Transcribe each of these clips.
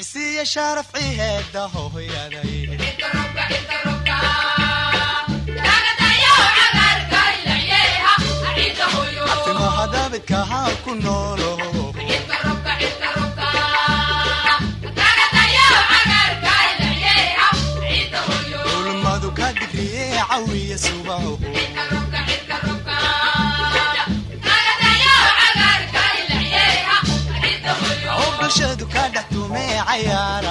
cisiya sharafci heeda hooyaday timaha daabidka haa ku noolo. Ulmadu ka digriye cawiya subaho oo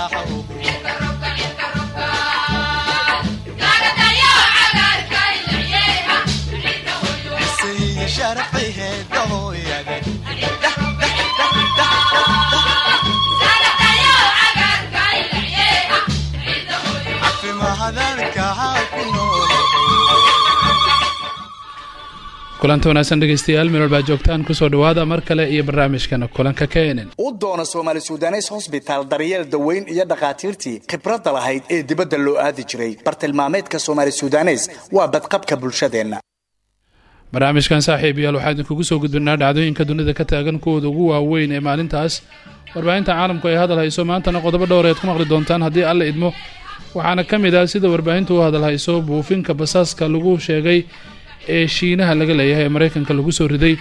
kulanta wanaagsan dhegeystayaal meel walbaa joogtaan ku soo dhawaada mar kale iyo barnaamijkana kulanka kenen u doona soomaali sudanes hosbitaal daryeel daweyn iyo dhakhaatiirtii khibradda lahayd ee dibadda loo aadi jiray. Bartilmaameedka soomaali sudanes waa badqabka bulshadeenna. Barnaamijkan saaxiib yaal waxaa idinkugu soo gudbinaa dhacdooyinka dunida ka taagan kuwooda ugu waaweyn ee maalintaas. Warbaahinta caalamku ay hadal hayso maantana qodobo dhowr eed ku maqli doontaan haddii alla idmo. Waxaana ka mid ah sida warbaahintu u hadal hayso buufinka basaaska lagu sheegay ee shiinaha laga leeyahay ee maraykanka lagu soo riday.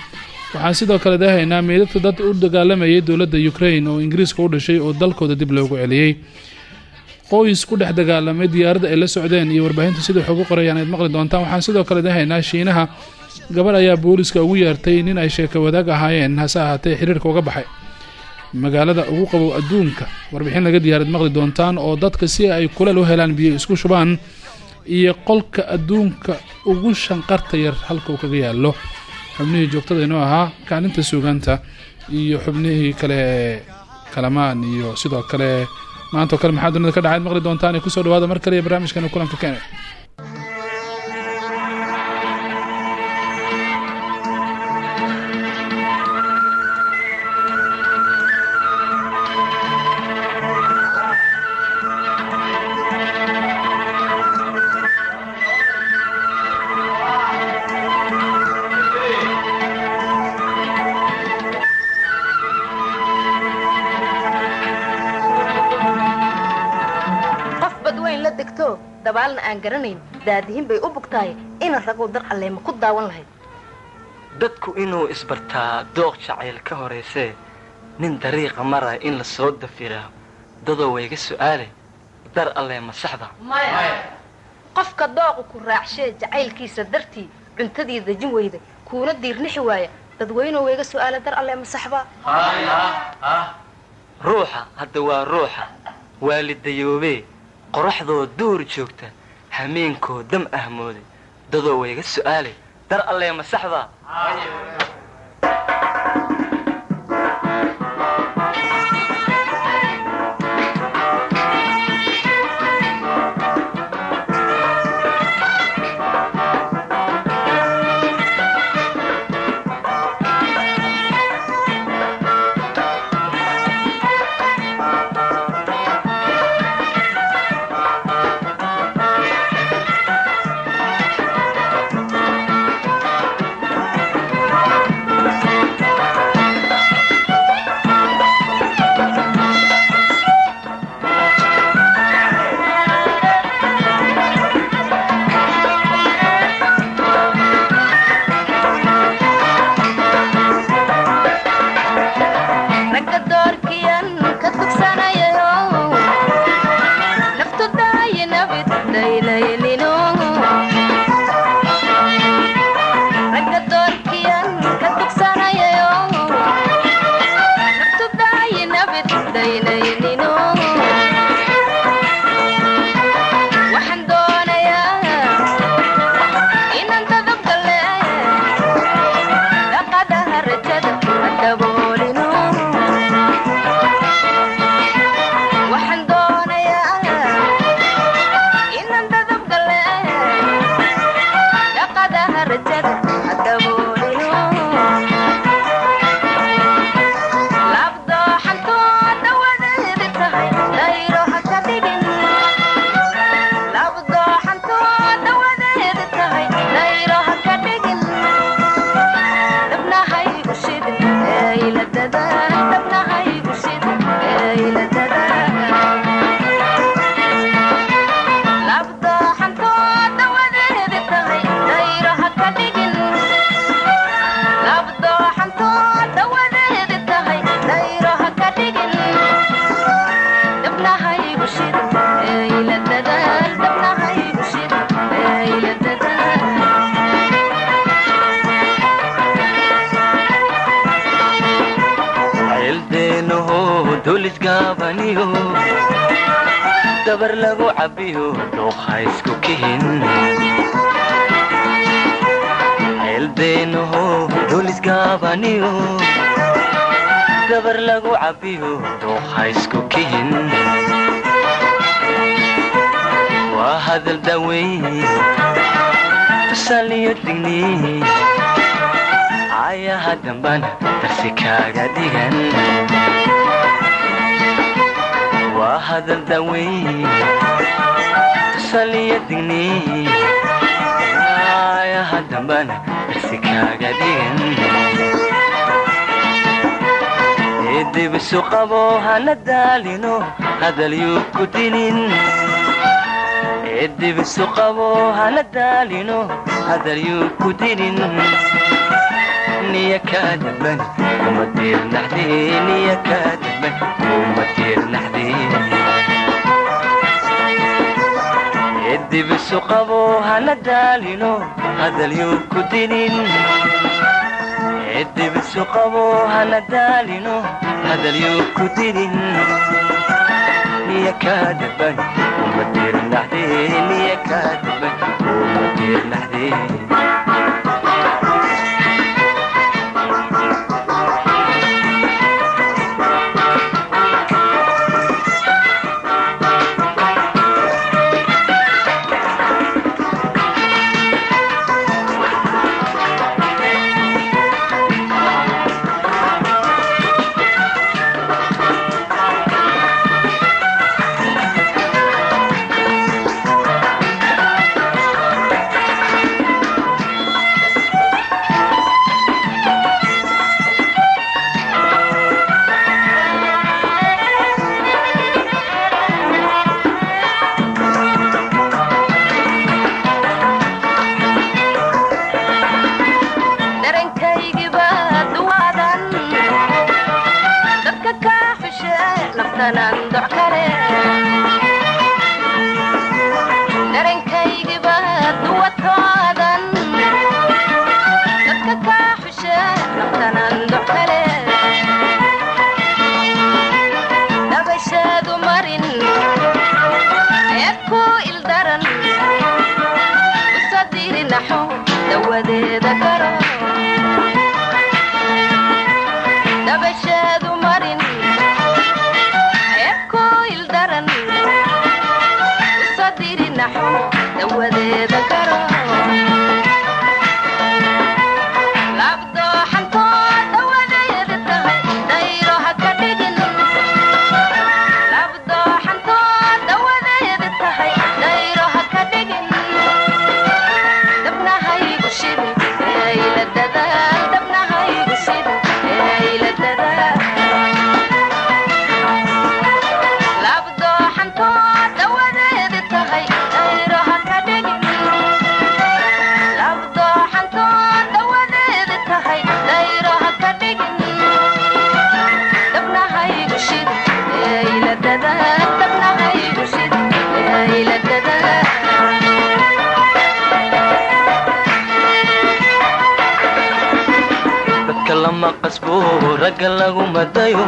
Waxaan sidoo kale dahaynaa meydadka dad u dagaalamayay dowladda ukrain oo ingiriiska u dhashay oo dalkooda dib loogu celiyey qoys ku dhex dagaalamay diyaaradda ay la socdeen iyo warbaahintu sida wax ugu qorayaan ayd maqli doontaan. Waxaan sidoo kale dahaynaa shiinaha gabadh ayaa booliska ugu yeertay nin ay sheeko wadaag ahaayeen hase ahaatee xiriirka uga baxay. Magaalada ugu qabow adduunka warbixin laga diyaarad maqli doontaan oo dadka si ay kuleel u helaan biyo isku shubaan iyo qolka adduunka ugu shanqarta yar halka uu kaga yaallo. Xubnihii joogtada inoo ahaa kaalinta suugaanta iyo xubnihii kale kalamaan iyo sidoo kale maantao kale maxaa dunida ka dhacayd maqli doontaan ee ku soo dhawaada mar kale iyo barnaamijkana kulanka kene dabaalna aan garanayn daadihin bay u bugtahay ina raguu dar alleema ku daawan lahayd dadku inuu isbartaa dooq jacayl ka horaysee nin dariiqa maraya in la soo dafiraa dadoo wayga su'aale dar allee ma saxda qofka dooqu ku raacshee jacaylkiisa dartii cuntadii dejin weyda kuuna diirnixi waaya dadweynuhu wayga su'aala dar alleema saxba. Ruuxa hadda waa ruuxa waalidayoobee qoraxdoo duur joogta hameenkoo dam ahmooday dadoo wayga su'aale dar allee ma saxda waa hadal daweyn tusaaliyo digni ayaha dambana darsi kaaga dhigan eedibisu qabo hana daalino hadalyuu ku dinin eedibisu qabo hana daalino hadalyuu ku dinin niya kaadaban kuma diirnaxde niya kaadaban kuma diirnaxde eedibisu qabo hana daalino hadalyuu ku dinin. Eedibisu qabo hana daalino hadalyuu ku dinin. Niya kaadaban kuma diirnaxde niya kaadaban lama qasbo ragga lagu madayo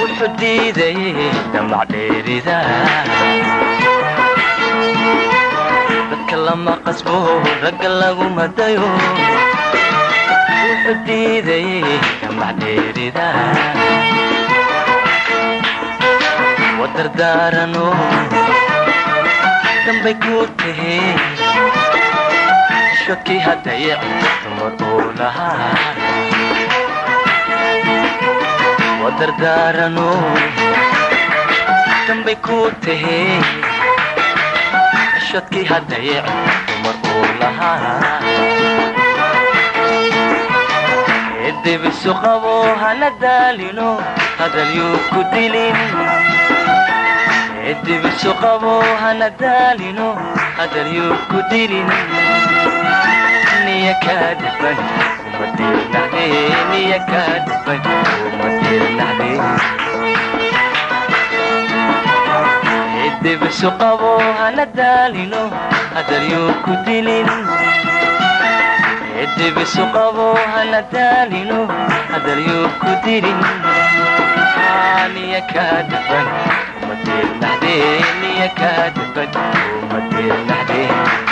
wuxuu diidayay damac dheerida dadka lama qasbo ragga lagu madayo wuxuu diidayay damac dheerida wadardaarano dambay ku tahee shakii haddayac dumar uu lahaa wadardaarano dambay ku tahee shadkii haddayac dumar uu lahaa eedibisu qabo hana daalino hadalyuu ku dilin eedibisu qabo hana daalino hadalyuu ku dilin eedibisu qabo hana daalino hadalyuu ku dilin eedibisu qabo hana daalino hadalyuu ku dilin niya kaa daban uma diirnaxdeen niya kaa daban uma diirnaxdeen labdooxantoo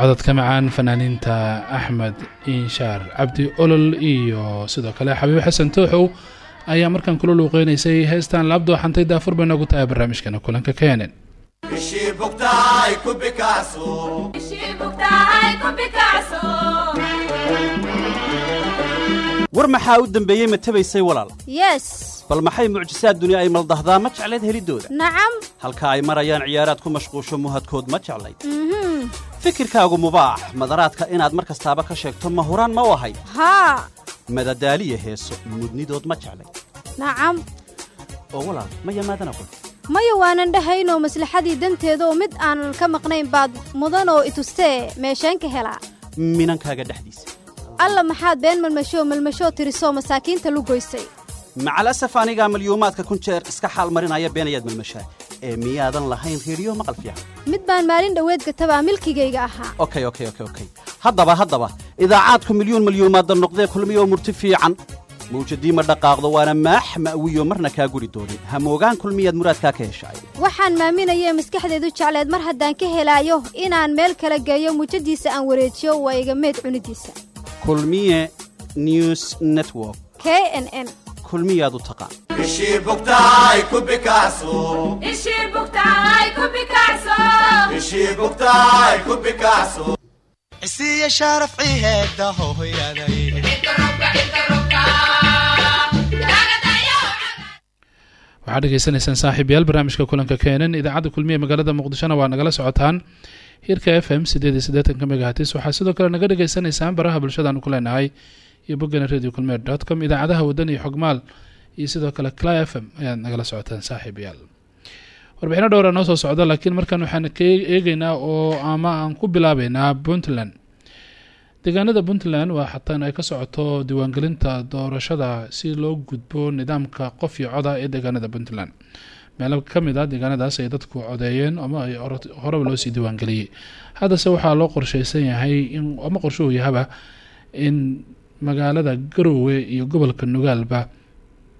codadka macaan fanaaniinta axmed inshaar. Cabdi olol iyo sidoo kale xabiib xasan tooxow ayaa markan kula luuqeynaysay heestan laabdooxantay daafur bay noogu tahay barnaamijkeena kulanka keenan war maxaa u dembeeyey ma tabaysay walaal? Yes. Bal maxay mucjisaad duni ay maldahdaa? Ma jeclayd helidooda. Nacam. Halka ay marayaan ciyaaraad ku mashquusho muhadkood ma jeclayd fikirkaagu mubaax. Madaraadka inaad mar kastaaba ka sheegto ma huraan ma u ahayd. Haa. Madadaaliya heeso mudnidood ma jeclayd nacam oo walaal ma yamaadana qol maya waanan dhahaynoo maslaxadii danteedaoo mid aanan ka maqnayn baad mudanoo itustee meesheen ka helaa? Minankaaga dhexdiisa. Alla maxaad been malmashoo malmashoo tirisoo masaakiinta lu goysay macalasaf anigaa malyuumaadka kun jeer iska xaal marinaya beenayaad malmashaa ee miyaadan lahayn reediyo maqal fiican. Mid baan maalin dhoweed gatabaa milkigayga ahaa. Okay okay okay okay. Haddaba haddaba idaacaadku milyuun malyuumaadda noqdee kulmiyoo murti fiican. Mawjadii ma dhaqaaqdo waana maax ma'wiyo marna kaa guri doonin hamoogaan kulmiyaad muraadkaa ka heshaay. Waxaan maaminayee maskaxdeedu jecleed mar haddaan ka helaayo inaan meel kala geeyo mujadiisa aan wareejiyo waa iga meed cunidiisa. Kulmiye news network. K n n kulmiyaad u taqaan waxaad dhegeysanaysaan saaxiibayaal barnaamijka kulanka keenan idaacadda kulmiye magaalada muqdishona waa nagala socotaan. Hirka f m sideed iyo siddeetanka megahatis. Waxaa sidoo kale naga dhegeysanaysaan baraha bulshadaanu ku leenahay iyo boggana radio kulmiye dot com idaacadaha waddan iyo xogmaal iyo sidoo kale cly f m ayaad nagala socotaan saaxiibayaal. Warbixino dhowra noo soo socda laakiin markan waxaan ka eegeynaa oo ama aan ku bilaabeynaa puntland. Deegaanada puntland waa xataan ay ka socoto diiwaangelinta doorashada si loo gudbo nidaamka qof iyo coda ee deegaanada puntland. Meelo ka mid a deegaanadaas ay dadku codeeyeen ama ay horeba loosii diiwaangeliyey. Haddase waxaa loo qorsheysan yahay in ama qorshuhu yahaba in magaalada garoowe iyo gobolka nogaalba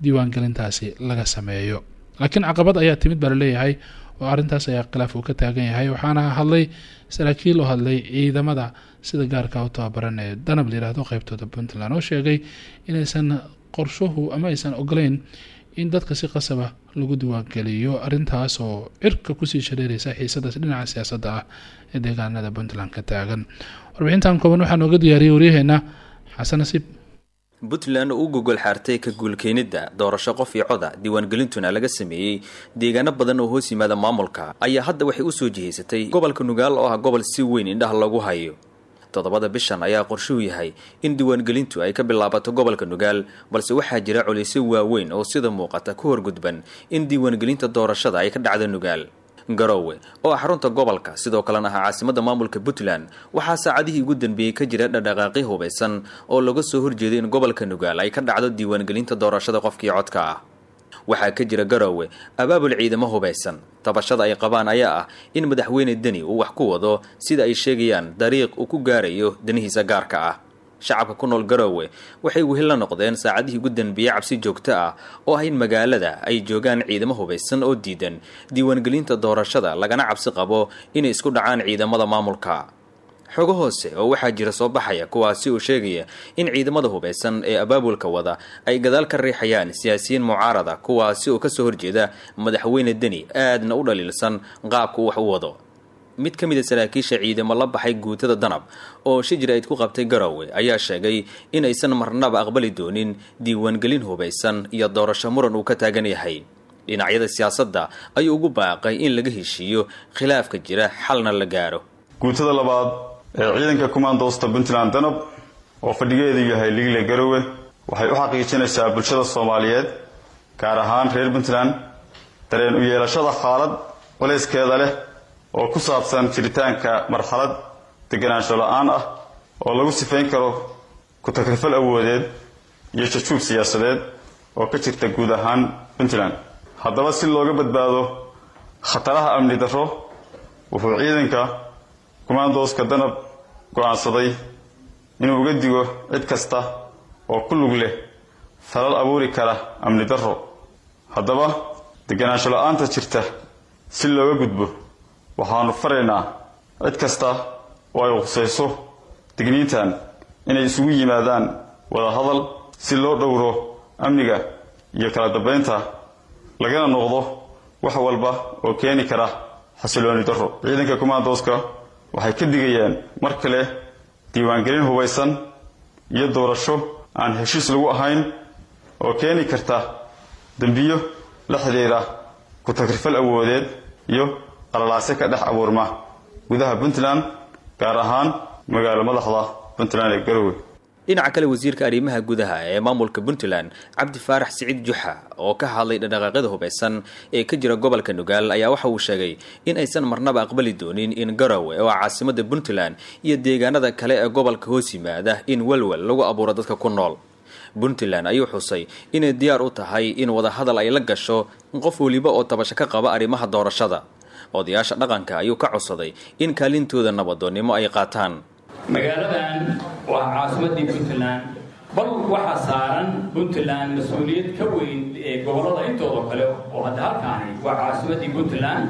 diiwaangelintaasi laga sameeyo. Laakiin caqabad ayaa timid baa la leeyahay oo arrintaas ayaa khilaaf uu ka taagan yahay waxaana hadlay saraakiil oo hadlay ciidamada sida gaarka u tababaran ee danab layihahdo qeybtooda puntland oo sheegay inaysan qorshuhu ama aysan ogoleyn in dadka si qasaba lagu diiwaangeliyo arrintaas oo cirka ku sii shareereysa xiisadaas dhinaca siyaasadda ah ee deegaanada puntland ka taagan. Warbixintan kooban waxaa nooga diyaariyay waryaheena xasan nasiib puntland oo u gogol xaartay ka guulkeenidda doorasho qof iyo coda diiwaangelintuna laga sameeyey deegaano badan oo hoos yimaada maamulka. Ayaa hadda waxay u soo jihaysatay gobolka nugaal oo ah gobol si weyn indhaha lagu hayo. Toddobada bishan ayaa qorshuhu yahay in diiwaangelintu ay ka bilaabato gobolka nugaal balse waxaa jira culaysyo waaweyn oo sida muuqata ku horgudban in diiwaangelinta doorashada ay ka dhacdo nugaal garoowe oo ah xarunta gobolka sidoo kalena ahaa caasimadda maamulka puntland. Waxaa saacadihii ugu dambeeyey ka jira dhadhaqaaqi hubaysan oo laga soo horjeeday in gobolka nugaal ay ka dhacdo diiwaangelinta doorashada qofkii codka ah. Waxaa ka jira garoowe abaabul ciidamo hubaysan tabashada ay qabaan ayaa ah in madaxweyne deni uu wax ku wado sida ay sheegayaan dariiq uu ku gaarayo danihiisa gaarka ah shacabka ku nool garoowe waxay wehel la noqdeen saacadihii ugu danbeeyey cabsi joogto ah oo ah in magaalada ay joogaan ciidamo hubaysan oo diidan. Diiwaangelinta doorashada lagana cabsi qabo inay isku dhacaan ciidamada maamulka. Xogo hoose oo waxaa jira soo baxaya kuwaasi uu sheegaya in ciidamada hubaysan ee abaabulka wada ay gadaal ka riixayaan siyaasiyiin mucaarada kuwaasi oo ka soo horjeeda madaxweyne deni aadna u dhaliilsan qaabku wax u wado mid ka mid a saraakiisha ciidamo la baxay guutada danab oo shijir ayd ku qabtay garoowe ayaa sheegay in aysan marnaba aqbali doonin diiwaangelin hubaysan iyo doorasho muran uu ka taagan yahay. Dhinacyada siyaasadda ayuu ugu baaqay in laga heshiiyo khilaafka jira xalna la gaaro. Guutada labaad ee ciidanka kumaandoosta puntland danab oo fadhigeedu yahay ligle garowe waxay u xaqiijinaysaa bulshada soomaaliyeed gaar ahaan reer puntland. Dareen u yeelashada xaalad culayskeeda leh oo ku saabsan jiritaanka marxalad deganaansho la'aan ah oo lagu sifayn karo ku-takrifal awoodeed iyo jajuub siyaasadeed oo ka jirta guud ahaan puntland. Haddaba si looga badbaado khataraha amni darro wuxuu ciidanka kumaandooska danab go'aansaday inuu uga digo cid kasta oo ku lug leh falal abuuri kara amni darro. Haddaba deganaansho la'aanta jirta si looga gudbo waxaannu faraynaa cid kasta oo ay khusayso digniintan inay isugu yimaadaan wada hadal si loo dhowro amniga iyo kala dambaynta lagana noqdo wax walba oo keeni kara xasilooni darro. Ciidanka kumaandooska waxay ka digayaan mar kale diiwaangelin hubaysan iyo doorasho aan heshiis lagu ahayn oo keeni karta dembiyo la xidhiidha ku-tagrifal awoodeed iyo qalalaase ka dhex abuurma gudaha puntland gaar ahaan magaalo madaxda puntland ee garowe. Dhinaca kale wasiirka arrimaha gudaha ee maamulka puntland cabdi faarax siciid juxa oo ka hadlay dhaqdhaqaaqyada hubaysan ee ka jira gobolka nugaal ayaa waxa uu sheegay in aysan marnaba aqbali doonin in garowe oo caasimada puntland iyo deegaanada kale ee gobolka hoos yimaada in walwal lagu abuuro dadka ku nool. Puntland ayuu xusay inay diyaar u tahay in wadahadal ay la gasho qof weliba oo tabasho ka qaba arrimaha doorashada odayaasha dhaqanka ayuu ka codsaday in kaalintooda nabadoonnimo ay qaataan. Magaaladan waa caasimadii puntland. Bal waxaa saaran puntland mas'uuliyad ka weyn ee gobollada intooda kale oo hadda halkaani waa caasimadii puntland.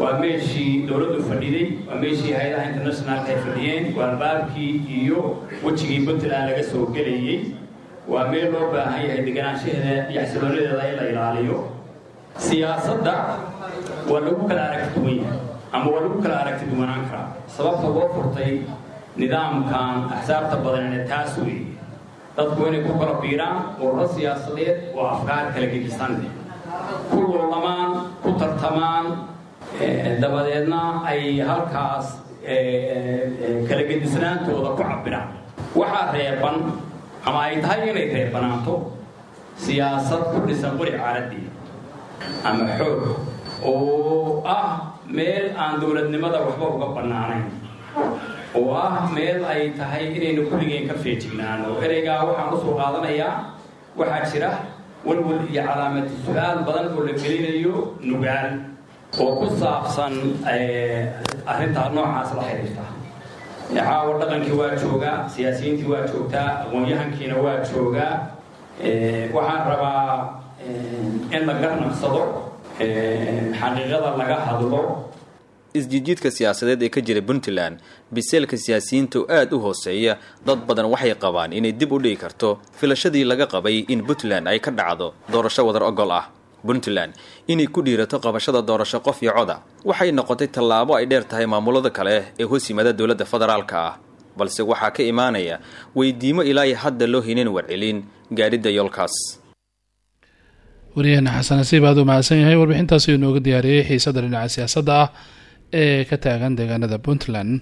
Waa meeshii dowladdu fadhiday waa meeshii hay'adaha internationalka ay fadhiyeen waa albaabkii iyo wejigii puntland laga soo gelayey waa meel loo baahan yahay deganaanshaheeda iyo xasiloonadeeda in la ilaaliyo siyaasadda waa lagu kala aragti duwan yahay ama waa lagu kala aragti duwanaan karaa sababta loo furtay nidaamkan axsaabta badanee taas weeye dadku inay ku kala biiraan ururo siyaasadeed oo afkaar kala gedisan ku loolamaan ku tartamaan dabadeedna ay halkaas kala gedisnaantooda ku cabiraan waxaa reeban ama ay tahay inay reebanaato siyaasad ku dhisan qori caaladii ama xoog. Oo ah meel aan dowladnimada waxba uga bannaanayn. Oo ah meel ay tahay inaynu kulligeen ka feejignaano. Ereygaa waxaan u soo qaadanayaa waxaa jira walwal iyo calaamati su'aal badan oo la gelinayo nugaal oo ku saabsan arrintaa noocaas la xidhiirta caawa dhaqankii waa joogaa siyaasiyiintii waa joogtaa aqoon-yahankiina waa joogaa waxaan rabaa in la garnaqsado xaqiiqada laga hadlo. Isjijiidka siyaasadeed ee ka jira puntland biseelka siyaasiyiinta oo aada u hooseeya. Dad badan waxay qabaan inay dib u dhigi karto filashadii laga qabay in puntland ay ka dhacdo doorasho wadar ogol ah. Puntland inay ku dhiirato qabashada doorasho qof iyo coda waxay noqotay tallaabo ay dheer tahay maamulada kale ee hoos yimaada dowladda federaalka ah. Balse waxaa ka imaanaya weydiimo ilaa hadda loo hinin warcelin gaadhidda yoolkaas wariyaheena xasan nasiib aad u mahadsan yahay warbixintaasi inooga diyaariyey xiisadda dhinaca siyaasadda ah ee ka taagan deegaanada puntland.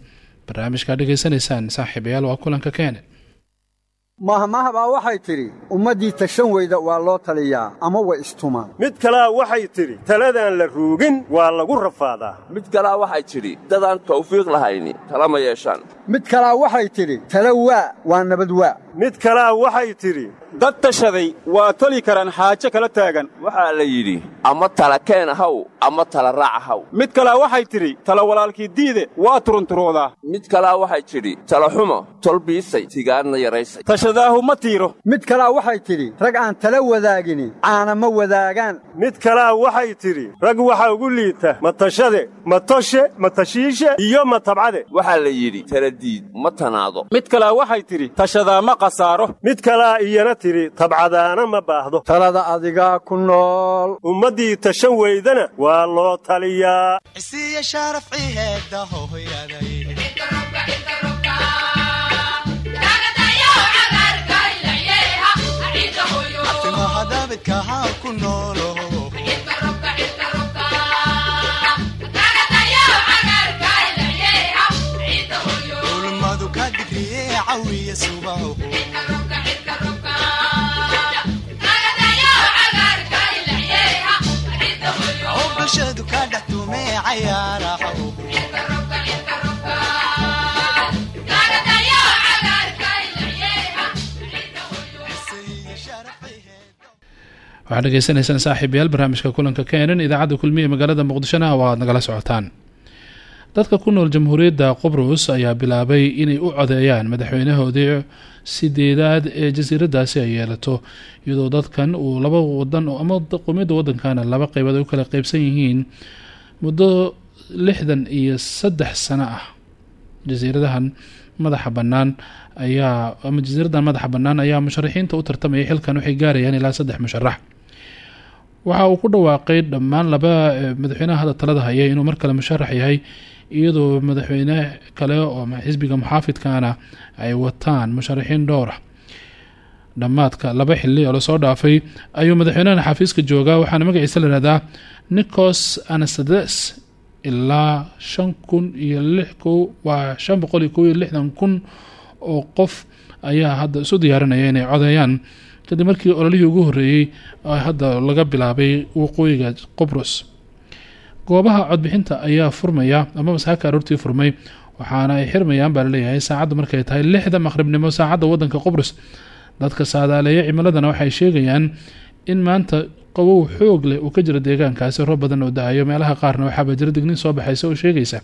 Barnaamijkaa dhegaysanaysaan saaxiibayaal waa kulanka keene mahmahbaa waxay tidhi ummaddii tashan weyda waa loo taliyaa ama way istumaan. Mid kalea waxay tidhi taladaan la ruugin waa lagu rafaadaa. Mid kalea waxay tidhi dadaan tawfiiq lahayni tala ma yeeshaan. Mid kalaa waxay tidhi tala waa waa nabad waa. Mid kalea waxay tidhi dad tashaday waa toli karaan xaajo kala taagan. Waxaa la yidhi ama tala keen ahaw ama tala raac ahaw. Mid kalea waxay tidhi tala walaalkii diide waa turunturoodaa mid kalea waxay tidhi tala xumo tolbiisay tigaadna yaraysay tashadaahu ma tiiro. Mid kalaa waxay tidhi rag aan tala wadaagini caana ma wadaagaan. Mid kalea waxay tidhi rag waxa ugu liita ma tashade ma toshe ma tashiishe iyo ma tabcade. Waxaa la yidhi taladiid ma tanaado. Mid kalea waxay tidhi tashadaa ma khasaaro. Mid kalea iyana tidhi tabcadaana ma baahdo. Talada adigaa ku nool. Ummaddii tashan weydana waa loo taliyaa ulmadu ka digriye cawiya waxaad dhegeysanaysaan saaxiibayaal barnaamijka kulanka keenan idaacadda kulmiya magaalada muqdishona waa aad nagala socotaan. Dadka ku nool jamhuuriyadda qobrus ayaa bilaabay inay u codeeyaan madaxweynahoodii sideedaad ee jasiiradaasi ay yeelato iyadoo dadkan uu laba wadan ama qumiyadda wadankana laba qeybood ay u kala qeybsan yihiin muddo lixdan iyo saddex sano ah. Jasiiradahan madaxa bannaan ayaa ama jasiiradan madaxa bannaan ayaa musharaxiinta u tartamaya xilkan waxay gaarayaan ilaa saddex musharax waxa uu ku dhawaaqay dhammaan laba madaxweynaha hadda talada haya inuu mar kale musharax yahay iyadoo madaxweyne kale oo xisbiga muxaafidkana ay wataan musharaxiin dhowr ah. Dhammaadka laba xili oo la soo dhaafay ayuu madaxweynahan xafiiska joogaa waxaana magaciisa la yihahdaa nicos anastades ilaa shan kun iyo lix ko waa shan boqol iyo kow iyo lixdan kun oo qof ayaa hadda isu diyaarinaya inay codeeyaan kadib markii ololihii ugu horreeyey hadda laga bilaabay waqooyiga qobrus goobaha codbixinta ayaa furmaya ama masaaka aroortii furmay waxaana ay xirmayaan baa saacaddu markay tahay lixda maqribnimo saacadda wadanka qobrus dadka saadaaleeya cimiladana waxay sheegayaan in maanta qabow xoog leh uu ka jiro deegaankaasi roob badan oo da'ayo. Meelaha qaarna waxaaba jira dignin soo baxaysa oo sheegaysa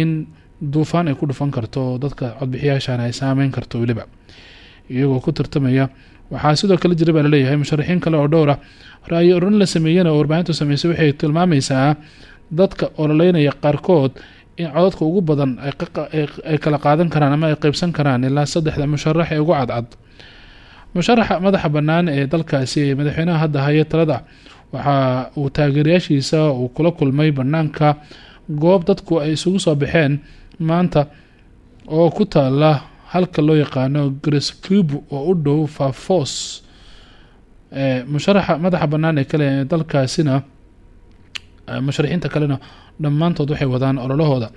in duufaan ay ku dhufan karto dadka codbixiyaashan ay saameyn karto weliba. Iyagoo ku tartamaya waxaa sidoo kale jira baa la leeyahay musharaxiin kale oo dhowr ah. Ra-yo la sameeyana oo warbaahintu sameysay waxay tilmaamaysaa dadka ololeynaya qaarkood in codadka ugu badan ay kala qaadan karaan ama ay qeybsan karaan ilaa saddexda musharax ee ugu cadcad. Musharaxa madaxa bannaan ee dalkaasi ee madaxweynaha hadda haya talada waxa uu taageerayaashiisa uu kula kulmay banaanka goob dadku ay isugu soo baxeen maanta oo ku taala halka loo yaqaano grescubu oo u dhow fafos musharaxa madaxa bannaan ee kale dalkaasina musharaxiinta kalena dhammaantood waxay wadaan ololahooda.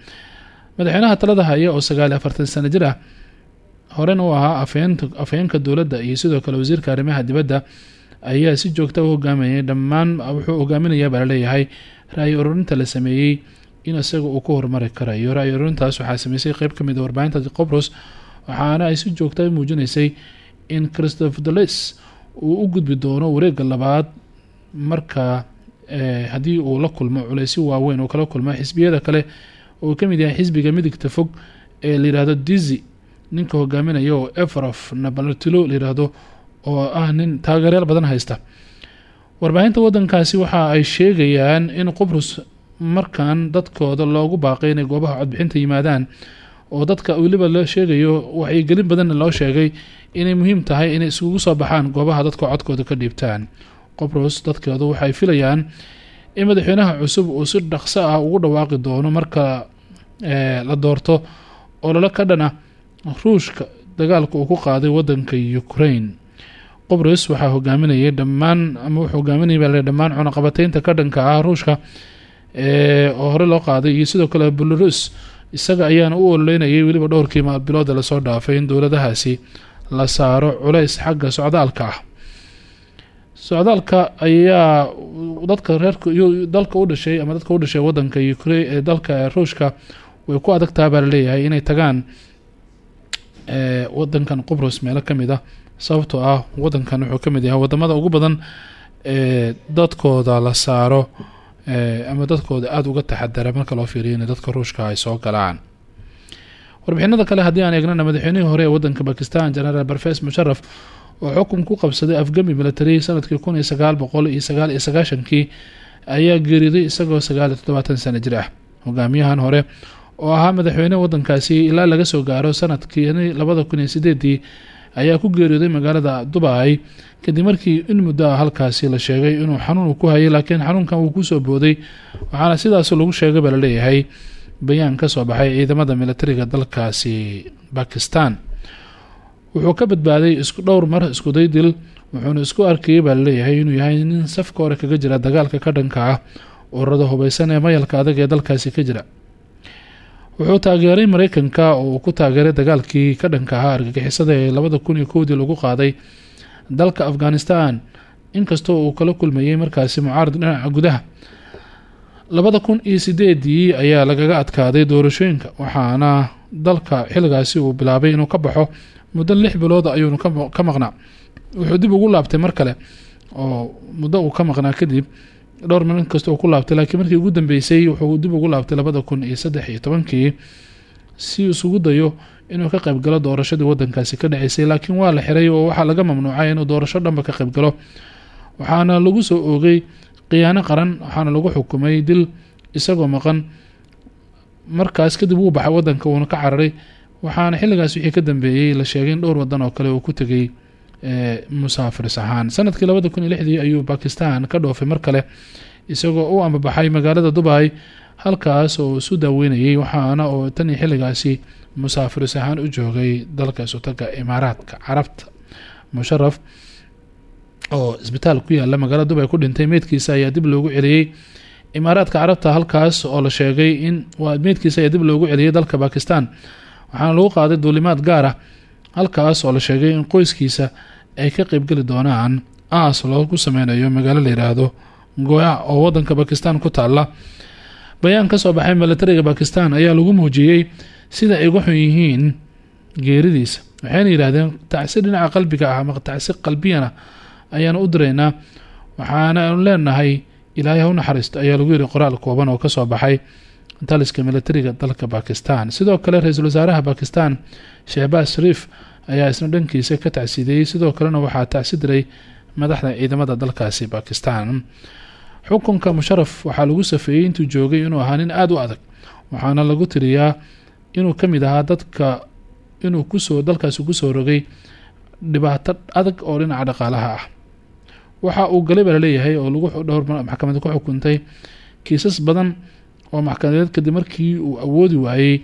Madaxweynaha talada haya oo sagaal afartan sano jir ah horena u ahaa afhayeenka dowladda iyo sidoo kale wasiirka arrimaha dibadda ayaa si joogta u hogaamayay dhammaan wuxuu hogaaminayaa baa la leeyahay ra-yi ururinta la sameeyey in isaga uu ku horumari karayo. Ra-yi ururintaas waxaa sameysay qeyb ka mid a warbaahinta qobros waxaana ay si joogta muujinaysay in christopher deles uu u gudbi doono wareega labaad marka haddii uu la kulmo culeysyo waaweyn oo kala kulmo xisbiyada kale uu ka mid yahay xisbiga midigta fog ee layihahdo dizi ninka hogaaminaya oo efrof nabaltilo layihahdo oo ah nin taageeryaal badan haysta. Warbaahinta wadankaasi waxa ay sheegayaan in qobrus markan dadkooda loogu baaqay inay goobaha codbixinta yimaadaan oo dadka weliba la sheegayo waxaygelin badanna loo sheegay inay muhiim tahay inay iskugu soo baxaan goobaha dadka codkooda ka dhiibtaan. Qobrus dadkooda waxay filayaan in madaxweynaha cusub uu si dhaqso ah ugu dhawaaqi doono marka la doorto ololo ka dhana ruushka dagaalka uu ku qaaday wadanka ukraine. Qobrus waxaa hogaaminayay dhammaan ama wuxuu hogaaminaya baa dhammaan cunaqabateynta ka dhanka ah ruushka oo hore loo qaaday. Iyo sidoo kale belarus isaga ayaana u ololeynayay weliba dhowrkii bilooda la soo dhaafay in dowladahaasi la saaro culeys xagga socdaalka ah. Socdaalka ayaa dadka reerka dalka u dhashay ama dadka u dhashay wadanka ukraine ee dalka ruushka way ku adagtaha baa la leeyahay inay tagaan wadankan qobrus meelo ka mid ah. Sababtoo ah wadankan wuxuu ka mid yahay waddamada ugu badan ee dadkooda la saaro ama dadkooda aada uga taxadara marka loo fiiriyo in dadka ruushka ay soo galaan. Warbixinada kale haddii aan eegnana madaxweynihii hore ee wadanka bakistan genaraal barfes musharaf oo xukun ku qabsaday afgami military sannadkii kun iyo sagaal boqol iyo sagaal iyo sagaashankii ayaa geeriday isagoo sagaal iyo toddobaatan sano jir ah. Hogaamiyahan hore oo ahaa madaxweyne wadankaasi ilaa laga soo gaaro sannadkii labada kun iyo sideedii ayaa ku geeriyooday magaalada dubai kadib markii in muddo ah halkaasi la sheegay inuu xanuun ku hayay laakiin xanuunkan wuu ku soo booday. Waxaana sidaas lagu sheegay baa la leeyahay bayaan ka soo baxay ciidamada militariga dalkaasi bakistan wuxuu ka badbaaday isku dhowr mar iskuday dil wuxuuna isku arkayay baa la leeyahay inuu yahay nin safka hore kaga jira dagaalka ka dhanka ah ururada hubeysan ee mayalka adag ee dalkaasi ka jira wuxuu taageeray mareykanka oo uu ku taageeray dagaalkii ka dhanka ahaa argagixisada ee labada kun iyo kowdii lagu qaaday dalka afghanistan. Inkastoo uu kala kulmayay markaasi mucaarad dhinaca gudaha labada kun iyo sideedii ayaa lagaga adkaaday doorashooyinka waxaana dalka xilligaasi uu bilaabay inuu ka baxo muddo lix bilood ayuunu ka maqnaa wuxuu dib ugu laabtay mar kale oo muddo uu ka maqnaa kadib dhowr mar inkasta uu ku laabtay laakiin markii ugu dambeysay wuxuu dib ugu laabtay labada kun iyo saddex iyo tobankii si isugu dayo inuu ka qaybgalo doorashadii wadankaasi ka dhaceysay laakiin waa la xiray oo waxaa laga mamnuucay inuu doorasho dhanba ka qaybgalo waxaana lagu soo oogay khiyaano qaran waxaana lagu xukumay dil isagoo maqan. Markaas kadib wuu baxay wadanka wuuna ka cararay. Waxaana xilligaas wixii ka dambeeyey la sheegay in dhowr wadan oo kale uu ku tegay musaafiris ahaan. Sanadkii labada kun iyo lixdii ayuu bakistan ka dhoofay mar kale isagoo u ambabaxay magaalada dubai halkaas oo isu daaweynayay waxaana oo tan iyo xilligaasi musaafiris ahaan u joogay dalka isutaga imaaraadka carabta. Musharaf oo isbitaal ku yaalla magaalada dubai ku dhintay meydkiisa ayaa dib loogu celiyey imaaraadka carabta halkaas oo la sheegay in meydkiisa ayaa dib loogu celiyey dalka bakistan waxaana lagu qaaday duulimaad gaar ah halkaas oo la sheegay in qoyskiisa ay ka qeybgeli doonaan aas loogu sameynayo magaalo la yiraahdo goya oo wadanka bakistan ku taala bayaan ka soo baxay milatariga bakistan ayaa lagu muujiyey sida ay uga xun yihiin geeridiisa waxayna yidhaahdeen tacsi dhinaca qalbiga ah ama tacsi qalbiyana ayaanu u diraynaa waxaanaanu leenahay ilaahay ha u naxariisto ayaa lagu yiri qoraal kooban oo ka soo baxay taliska milatariga dalka bakistan sidoo kale ra'iisul wasaaraha bakistan shehbaas shariif ayaa isna dhankiisa ka tacsideeyey sidoo kalena waxaa tacsi diray madaxda ciidamada dalkaasi bakistan xukunka musharaf waxaa lagu safeeyey intuu joogay inuu ahaa nin aada u adag waxaana lagu tiriyaa inuu ka mid ahaa dadka inuu ku soo dalkaasi ku soo rogay dhibaato adag oo dhinaca dhaqaalaha ah. Waxa uu galay baa la leeyahay oo lagu dhowr maxkamad ku xukuntay kiisas badan oo maxkamadeed kadib markii uu awoodi waayey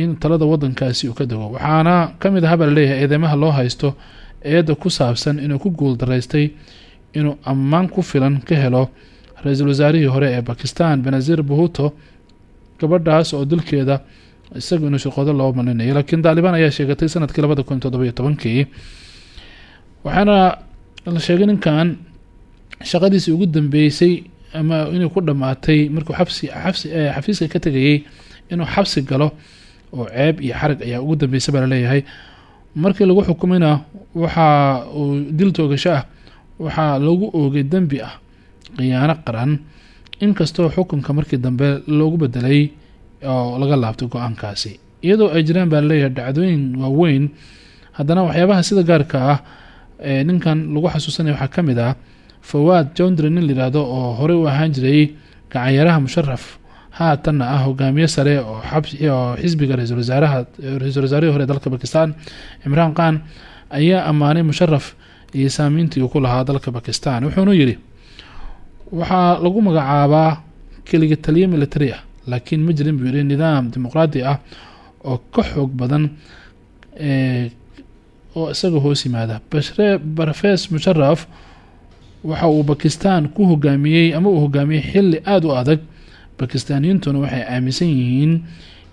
in talada wadankaasi uu ka dego waxaana ka mid aha baa la leeyahay eedeymaha loo haysto eedda ku saabsan inuu ku guul daraystay inuu ammaan ku filan ka helo ra'iisul wasaarihii hore ee bakistan benazir buhuto gabadhaas oo dilkeeda isaga inuu shirqoodo loo malinayay laakiin taalibaan ayaa sheegatay sannadkii labada kun toddobiyo tobankii. Waxaana la sheegay ninkan shaqadiisii ugu dambeysay ama inuu ku dhammaatay markuu xabsi xabsi xafiiska ka tegayay inuu xabsi galo oo ceeb iyo xarag ayaa ugu dambeysay baa la leeyahay markii lagu xukumayna waxa uu dil toogasho ah waxaa lagu oogay dembi ah khiyaano qaran inkastoo xukunka markii dambe loogu bedelay oo laga laabtay go'aankaasi. Iyadoo ay jiraan baa la leeyahay dhacdooyin waaweyn. Haddana waxyaabaha sida gaarka ah ee ninkan lagu xasuusanaya waxaa ka mid ah fawaad jondre nin layihahdo oo horey u ahaan jiray gacanyaraha musharaf haatanna ah hogaamiye sare oo xisbiga ra'iisul wasaaraha ra'iisul wasaarihii hore dalka bakistan cimraan khan ayaa ammaanay musharaf iyo saameyntii uu ku lahaa dalka bakistan wuxuuna yidhi waxaa lagu magacaabaa keliga taliye military ah laakiin ma jirin buu yihi nidaam dimuqraadi ah oo ka xoog badan oo isaga hoos yimaada. Barfes musharaf waxa uu bakistan ku hogaamiyey ama uu hogaamiyey xili aada u adag. Bakistaaniyintuna waxay aaminsan yihiin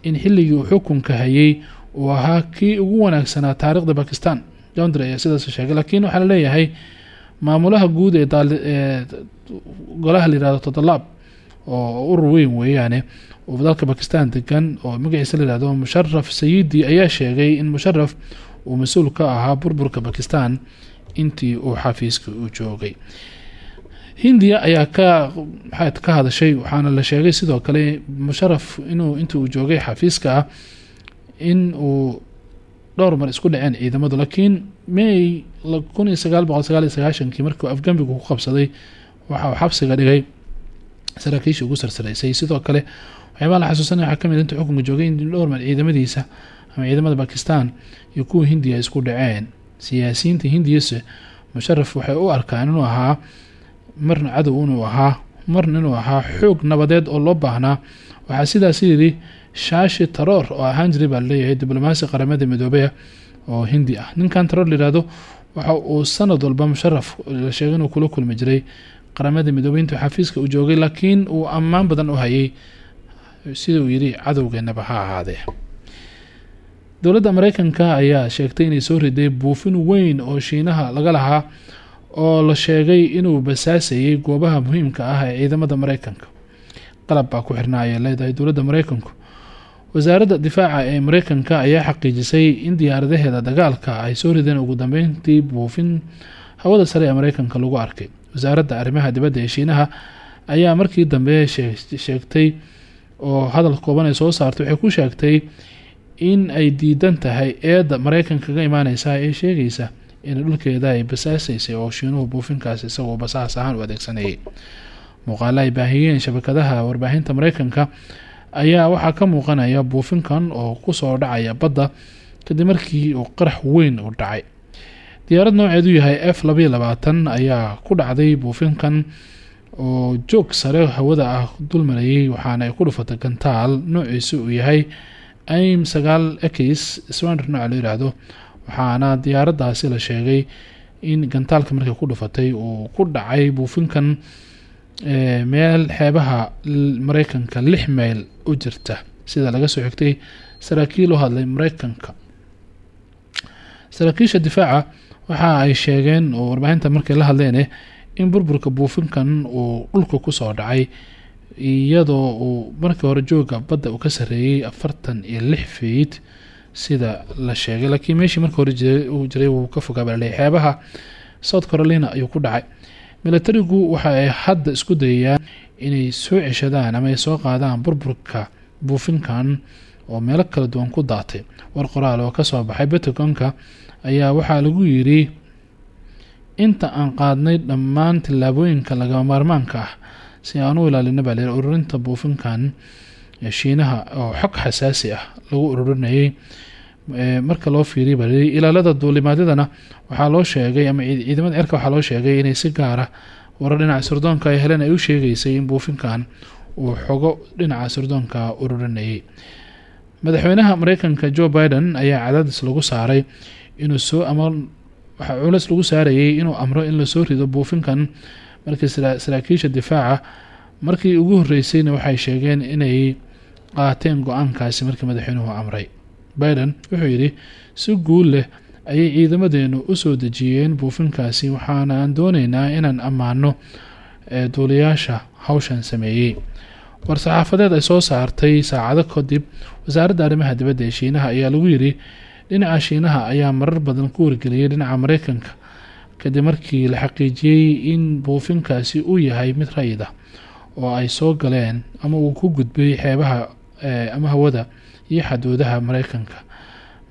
in xilligii uu xukunka hayay uu ahaa kii ugu wanaagsanaa taarikhda bakistan jondre ayaa sidaas sheegay laakiin waxaa la leeyahay maamulaha guud ee golaha layihahdo todolaab oo urur weyn weeyaane oo dalka bakistan degan oo magaciisa layihahdo musharaf sayidi ayaa sheegay in musharaf uu mas'uul ka ahaa burburka bakistan intii uu xafiiska u joogay. Hindiya ayaa ka ka hadashay waxaana la sheegay sidoo kale musharaf inuu intii uu joogay xafiiska ah in uu dhowr mar isku dhaceen ciidamadu laakiin may kun iyo sagaal boqol sagaal iyo sagaashankii markii afgambigu ku qabsaday waxa uu xabsiga dhigay saraakiishii ugu sarsaraysay. Sidoo kale waxyaabaa la xasuusanaya waxaa ka mid inta xukunka joogay in dhowr mar ciidamadiisa ama ciidamada bakistan iyo kuwa hindiya isku dhaceen siyaasiyiinta hindiyase musharaf waxay u arkaan inuu ahaa marna cadow inuu ahaa marna inuu ahaa xoog nabadeed oo loo baahnaa. Waxaa sidaas yidhi shaashi taroor oo ahaan jiray baa la leeyahay diblomaasi qaramada midoobey oo hindi ah. Ninkan taroor layihahdo waxa uu sanad walba musharaf la sheegay inuu kula kulmi jiray qaramada midoobey xafiiska uu joogay laakiin uu ammaan badan u hayay sida uu yidhi cadowgeenaba ha ahaadee dowladda mareykanka ayaa sheegtay inay soo riday buufin weyn oo shiinaha laga lahaa oo la sheegay inuu basaasayay goobaha muhiimka ah ee ciidamada mareykanka. Qalab baa ku xirnaa ayay leedahay dowladda mareykanku. Wasaaradda difaaca ee mareykanka ayaa xaqiijisay in diyaaradaheeda dagaalka ay soo rideen ugu dambeyntii buufin hawada sare ee mareykanka lagu arkay. Wasaaradda arrimaha dibadda ee shiinaha ayaa markii dambe sheegtay oo hadal kooban ay soo saartay waxay ku sheegtay in ay diidan tahay eedda mareykanka kaga imaaneysa ee sheegaysa in dhulkeeda ay basaasaysay oo shiinuhu buufinkaas isagoo basaas ahaan u adeegsanayay. Muuqaalo ay baahiyeen shabakadaha warbaahinta mareykanka ayaa waxaa ka muuqanaya buufinkan oo ku soo dhacaya badda kadib markii uu qarax weyn u dhacay. Diyaarad nooceedu yahay f labayo labaatan ayaa ku dhacday buufinkan oo joog sare hawada ah dulmarayay waxaana ay ku dhufatay gantaal noociisu uu yahay aim sagaal ekis swander nooca loo yiraahdo waxaana diyaaradaasi la sheegay in gantaalka markay ku dhufatay uu ku dhacay buufinkan meel xeebaha mareykanka lix mayl u jirta. Sida laga soo xigtay saraakiil u hadlay mareykanka saraakiisha difaaca waxa ay sheegeen oo warbaahinta markay la hadleen in burburka buufinkan uu dhulka ku soo dhacay iyadoo uu markii hore jooga badda uu ka sareeyey afartan iyo lix feyd sida la sheegay. Laakiin meeshii markii hore uu jiray wuu ka fogaa baley xeebaha south carolina ayuu ku dhacay. Milatarigu waxa ay hadda isku dayayaan inay soo ceshadaan ama ay soo qaadaan burburka buufinkan oo meelo kala duwan ku daatay. War qoraal oo ka soo baxay bentagonka ayaa waxaa lagu yiri inta aan qaadnay dhammaan tillaabooyinka lagama maarmaanka ah si aan u ilaalina baa layiri ururinta buufinkan shiinaha oo xog xasaasi ah lagu ururinayay marka loo fiiriya baa layiri ilaalada duulimaadyadana waxaa loo sheegay ama ciidamada cirka waxaa loo sheegay inay si gaara warar dhinaca sirdoonka ay heleen ay u sheegaysay in buufinkan uu xogo dhinaca sirdoonka ururinayay. Madaxweynaha mareykanka joe biden ayaa cadaadis lagu saaray inuu soo ama waxaa culeys lagu saarayay inuu amro in la soo rido buufinkan markii saraakiisha difaaca markii ugu horeysayna waxay sheegeen inay qaateen go'aankaasi markii madaxweynuhu amray. Biden wuxuu yidhi si guul leh ayay ciidamadeenu u soo dejiyeen buufinkaasi waxaanaan dooneynaa inaan ammaano duuliyaasha hawshan sameeyey. War-saxaafadeed ay soo saartay saacado kadib wasaaradda arrimaha dibadda ee shiinaha ayaa lagu yidhi dhinaca shiinaha ayaa marar badan ku wargeliyay dhinaca mareykanka kadib markii la xaqiijiyey in buufinkaasi uu yahay mid rayid ah oo ay soo galeen ama uu ku gudbay xeebaha ama hawada iyo xaduudaha mareykanka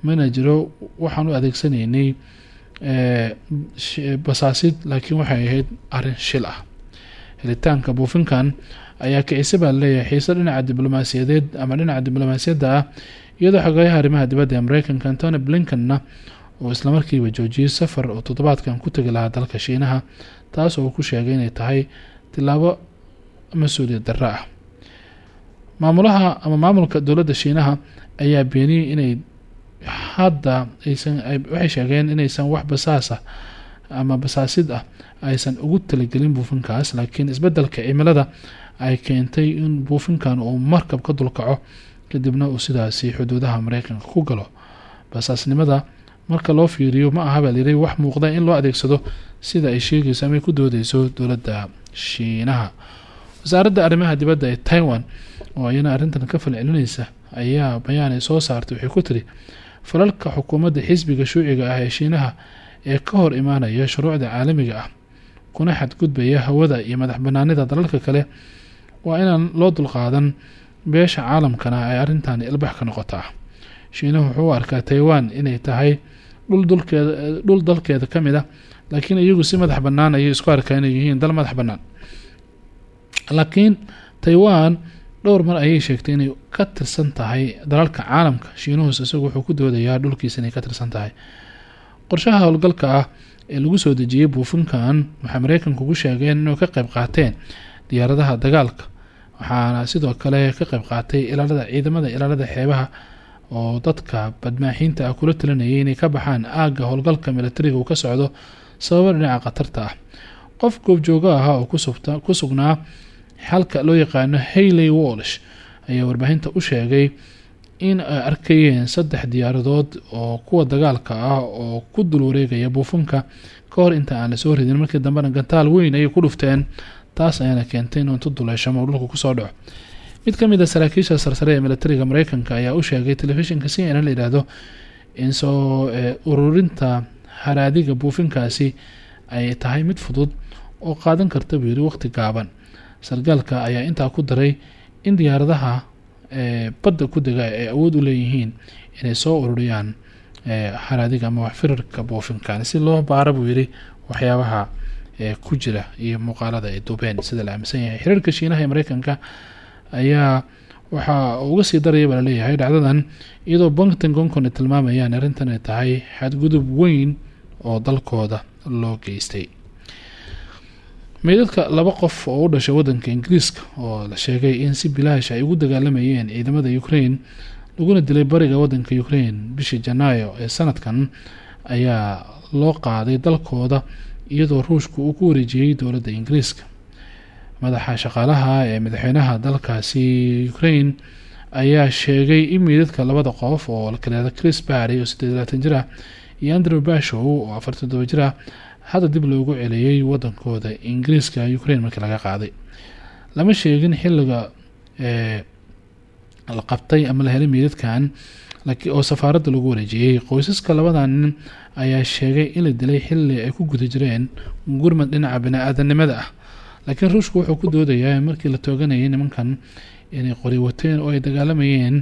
mana jiro waxaan u adeegsanaynay basaasid laakiin waxay ahayd arrin shil ah. Helitaanka buufinkan ayaa kicisa baa la leeyahay xiise dhinaca diblomaasiyadeed ama dhinaca diblomaasiyadda ah iyadoo xogeyaha arrimaha dibadda ee mareykanka antony blinkenna uu islamarkiiba joojiyey safar oo toddobaadkan ku tegi lahaa dalka shiinaha taas oo ku sheegay inay tahay tilaabo mas'uuliyad darro ah. Maamulaha ama maamulka dowladda shiinaha ayaa beeniyey inay hadda waxay sheegeen inaysan wax basaasa ama basaasid ah aysan ugu talagelin buufinkaas laakiin isbeddelka cimilada ay keentay in buufinkan uu markab ka dulkaco kadibna uu sidaasi xuduudaha mareykanka ku galo. Basaasnimada marka loo fiiriyo ma aha baa wax muuqda in loo adeegsado sida ay sheegayso ama ku doodeyso dowladda shiinaha. Wasaaradda arrimaha dibadda ee taiwan oo iyana arrintan ka falcelinaysa ayaa bayaan ay soo saartay waxay ku tiri falalka xukuumadda xisbiga shuuciga ah ee shiinaha ee ka hor imaanaya shuruucda caalamiga ah kuna xadgudbaya hawada iyo madax banaanida dalalka kale waa inaan loo dulqaadan beesha caalamkana ay arrintan ilbax ka noqotaa. Shiinuhu wuxuu u arkaa taiwan inay tahay dhul dalkeeda ka mid ah. Laakiin iyagu si madax bannaan ayay isku arkaa inay yihiin dal madax bannaan. Laakiin taiwan dhowr mar ayay sheegtay inay ka tirsan tahay dalalka caalamka. Shiinuhus isagu wuxuu ku doodayaa dhulkiisa inay ka tirsan tahay. Qorshaha howlgalka ah ee lagu soo dejiyey buufinkan waxay mareykanku ku sheegeen inuu ka qayb qaateen diyaaradaha dagaalka. Waxaana sidoo kale ka qayb qaatay ilaalada ciidamada ilaalada xeebaha oo dadka badmaaxiinta ah kula talinayay inay ka baxaan aagga howlgalka milatariga uu ka socdo sababo dhinaca khatarta ah. Qof goobjoogo ah oo ku sugnaa xalka loo yaqaano hayley walsh ayaa warbaahinta u sheegay in ay arkayeen saddex diyaaradood oo kuwa dagaalka ah oo ku dul wareegaya buufinka ka hor inta aan la soo ridin. Markii dambena gantaal weyn ayay ku dhufteen taas ayaana keentay inuu intu duleeshamo uu dhulka ku soo dhaco mid ka mid a saraakiisha sarsare ee milatariga mareykanka ayaa u sheegay telefishinka c n n la yidhaahdo in soo ururinta haraadiga buufinkaasi ay tahay mid fudud oo qaadan karta buu yiri waqti gaaban. Sargaalka ayaa intaa ku daray in diyaaradaha badda ku dega ay awood u leeyihiin inay soo ururiyaan haraadiga ama wax firarka boofinkan si loo baara buu yidhi waxyaabaha ku jira iyo muuqaalada ay duubeen sida la aaminsan yahay. Xiriirka shiinaha ee mareykanka ayaa waxaa uga sii daraya baa la leeyahay dhacdadan iyadoo pentagonkon ay tilmaamayaan arrintan ay tahay xadgudub weyn oo dalkooda loo geystay. Meydadka laba qof oo u dhashay wadanka ingiriiska oo la sheegay in si bilaash ay ugu dagaalamayeen ciidamada ukraine laguna dilay bariga wadanka ukraine bishii janaayo ee sanadkan ayaa loo qaaday dalkooda iyadoo ruushku uu ku wareejiyey dowladda ingiriiska madaxa shaqaalaha ee madaxweynaha dalkaasi ukraine ayaa sheegay in meydadka labada qof oo kaleeda chris barry oo sideed labaatan jir ah iyo andrew bashow oo afartan todoba jir hadda dib loogu celiyey wadankooda ingiriiska ukraine markii laga qaaday. Lama sheegin xilliga la qabtay ama la helay meydadkan oo safaaradda lagu wareejiyey qoysaska labadan nin ayaa sheegay in la dilay xilli ay ku guda jireen gurmad dhinaca bani-aadanimada ah laakiin ruushku wuxuu ku doodayaa markii la tooganayay nimankan inay qori wateen oo ay dagaalamayeen.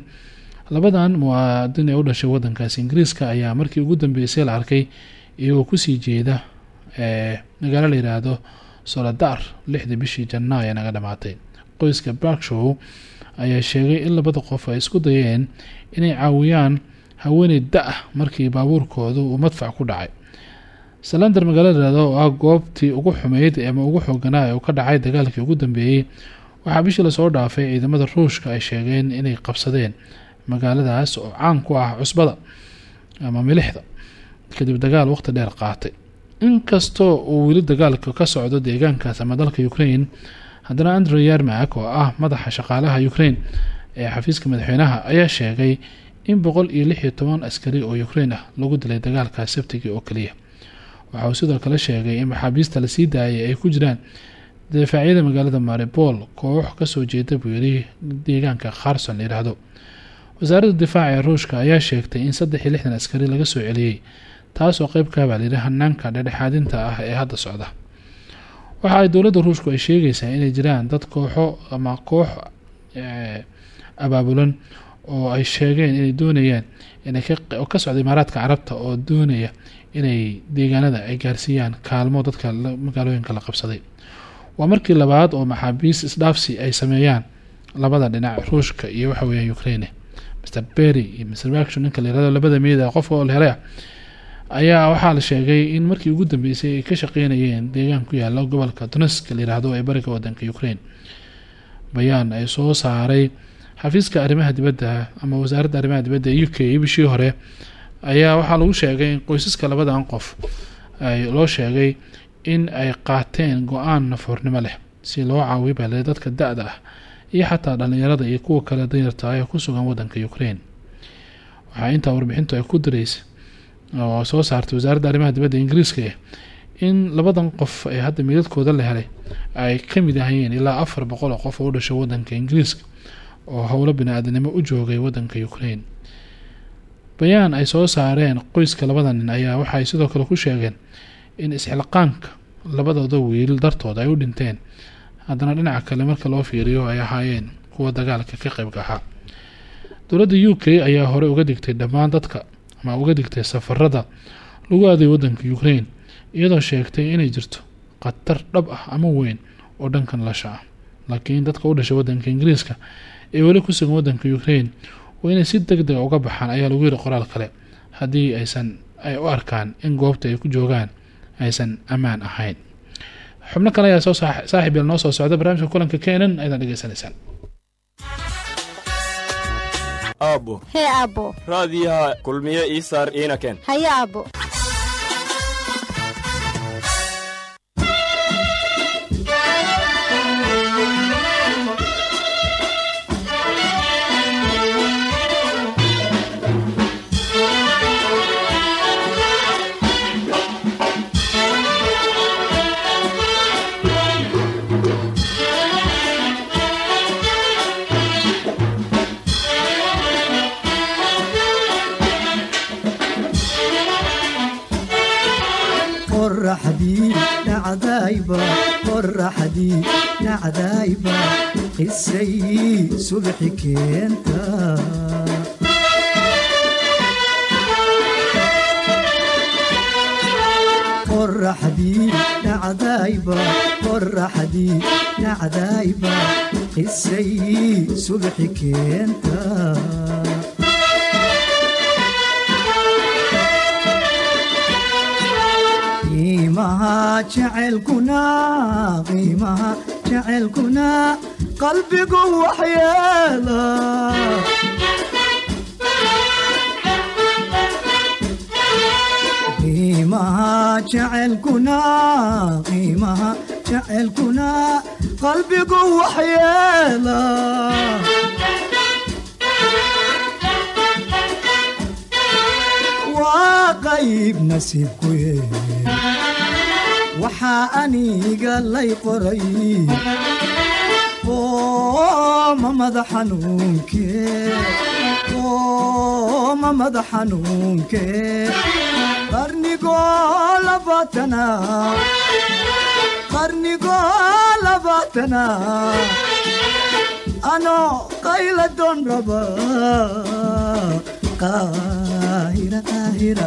Labadan muwaadin ee u dhashay wadankaasi ingiriiska ayaa markii ugu dambeysay la arkay iyagoo ku sii jeeda magaalo la yiraahdo soladar lixdii bishii janaayo ee naga dhamaatay. Qoyska barkshow ayaa sheegay in labada qof ay isku dayeen inay caawiyaan haweeney da'ah markii baabuurkooda uu madfac ku dhacay salander magaalo layirahdo oo ah goobtii ugu xumeyd ama ugu xooganaa ee uu ka dhacay dagaalkii ugu dambeeyey waxaa bishii la soo dhaafay ciidamada ruushka ay sheegeen inay qabsadeen magaaladaas oo caan ku ah cusbada ama milixda. Kadib dagaal waqti dheer qaatay. Inkastoo uu weli dagaalka ka socdo deegaankaas ama dalka ukraine haddana andrew yarmak oo ah madaxa shaqaalaha ukraine ee xafiiska madaxweynaha ayaa sheegay in boqol iyo lix iyo toban askari oo ukraine ah lagu dilay dagaalkaas sabtigii oo keliya waxa uu sidoo kale sheegay in maxaabiista la sii daayay ay ku jiraan difaacyada magaalada maribol koox ka soo jeeda buu deegaanka kharson la wasaaradda difaaca ee ruushka ayaa sheegtay in saddex iyo lixdan askari laga soo celiyey taasoo qeyb kabaa layidhi hanaanka dhexdhexaadinta ah ee hadda socda. Waxa ay dowladda ruushku ay sheegaysaa inay jiraan dad kooxo ama koox abaabulan oo ay sheegeen inay doonayaan ka socda imaaraadka carabta oo doonaya inay deegaanada ay gaarsiiyaan kaalmo dadka magaalooyinka la qabsaday. Waa markii labaad oo maxaabiis isdhaafsi ay sameeyaan labada dhinac ruushka iyo waxa weeyaan ukraine. Mr berry iyo mr action ninka la yiraahdo labada meeda qofka oo la helay ayaa waxaa la sheegay in markii ugu dambeysay ay ka shaqeynayeen deegaan ku yaalla gobolka donetsk la yiraahdo ee bariga wadanka ukraine. Bayaan ay soo saaray xafiiska arrimaha dibadda ama wasaaradda arrimaha dibadda ee u k bishii hore ayaa waxaa lagu sheegay in qoysaska labadan qof loo sheegay in ay qaateen go'aan nafoornimo leh si loo caawiyo bale dadka da-da ah iyo xataa dhalinyarada iyo kuwa kale danyarta ah ee ku sugan wadanka ukraine. Waxaa intaa warbixintu ay ku diraysa oo soo saartay wasaaradda arrimaha dibadda ingiriiska in labadan qof ee hadda meydadkooda la helay ay ka mid ahayeen ilaa afar boqol oo qof oo u dhashay wadanka ingiriiska oo howlo bini-aadanimo u joogay wadanka ukraine bayaan ay soo saareen qoyska labada nin ayaa waxaay sidoo kale ku sheegeen in isxilqaanka labadooda wiil dartood ay u dhinteen. Haddana dhinaca kale marka loo fiiriyo ay ahaayeen kuwa dagaalka ka qeybka ahaa dowladda u k ayaa hore uga digtay dhammaan dadka ama uga digtay safarada lagu aaday wadanka ukraine iyadoo sheegtay inay jirto khatar dhab ah ama weyn oo dhanka nolosha ah laakiin dadka u dhashay wadanka ingiriiska ee weli ku sugan wadanka ukraine waa inay si deg dega uga baxaan ayaa lagu yiri qoraal kale. Haddii aysan ay u arkaan in goobta ay ku joogaan aysan ammaan ahayn. Xubno kale ayaa soo saaxiib yeel noo soo socda barnaamijka kulanka kenan aydan dhegeysanaysaan aabbo. Hee aabbo. Raadiyaha kulmiye ii saar iina keen haye aabbo dhacdayba qoraxdii dhacdayba qisay subaxi keenta qoraxdii dhacdayba qoraxdii dhacdayba qisay subaxi keenta qiimaha jacaylkuna qiimaha jacaylkuna qalbigu waxyeela qiimaha jacaylkuna qiimaha jacaylkuna qalbigu waxyeela waa qayb nasiibku ye waxaa aniga lay qoray. Ma madax xanuunke ma madax xanuunke qarnigoo labaatana qarnigoo labaatana anoo qayla doon raba? Qaahira qaahira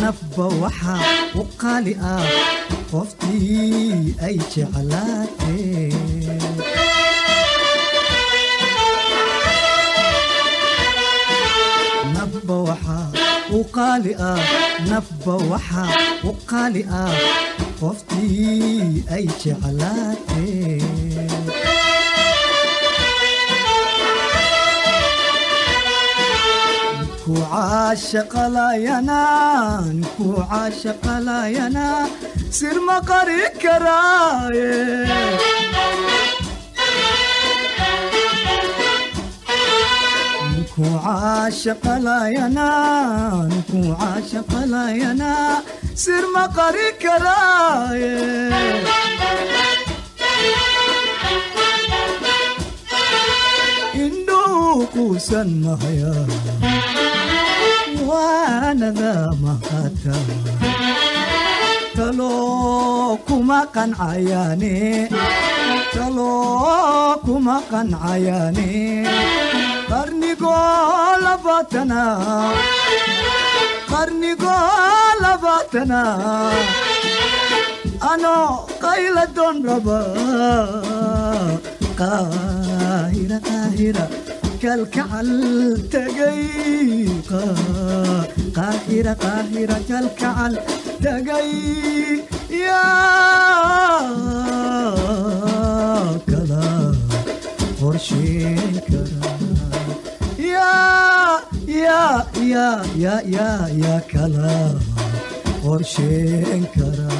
nafba waxaa u qaali ah qoftii ay jeclaatee? Qaali ah ah qoftii ay jeclaatee kucaashaqalayanaan kucaashaqalayana sirma qari karaaye kucaashaqalayanaan kucaashaqalayana sirma qari karaaye indhuu quusan mahaya waanada mahata. Taloo kuma qancayaane taloo kuma qancayaane qarnigoo labaatana qarnigoo labaatana anoo qayla doon raba. Qaahira qaahira kalkacal tagay qaahira qaahira kalkacal tagay yaa kala qorsheyn kara. Yaa yaa yaa yaa yaa yaa kala qorsheyn kara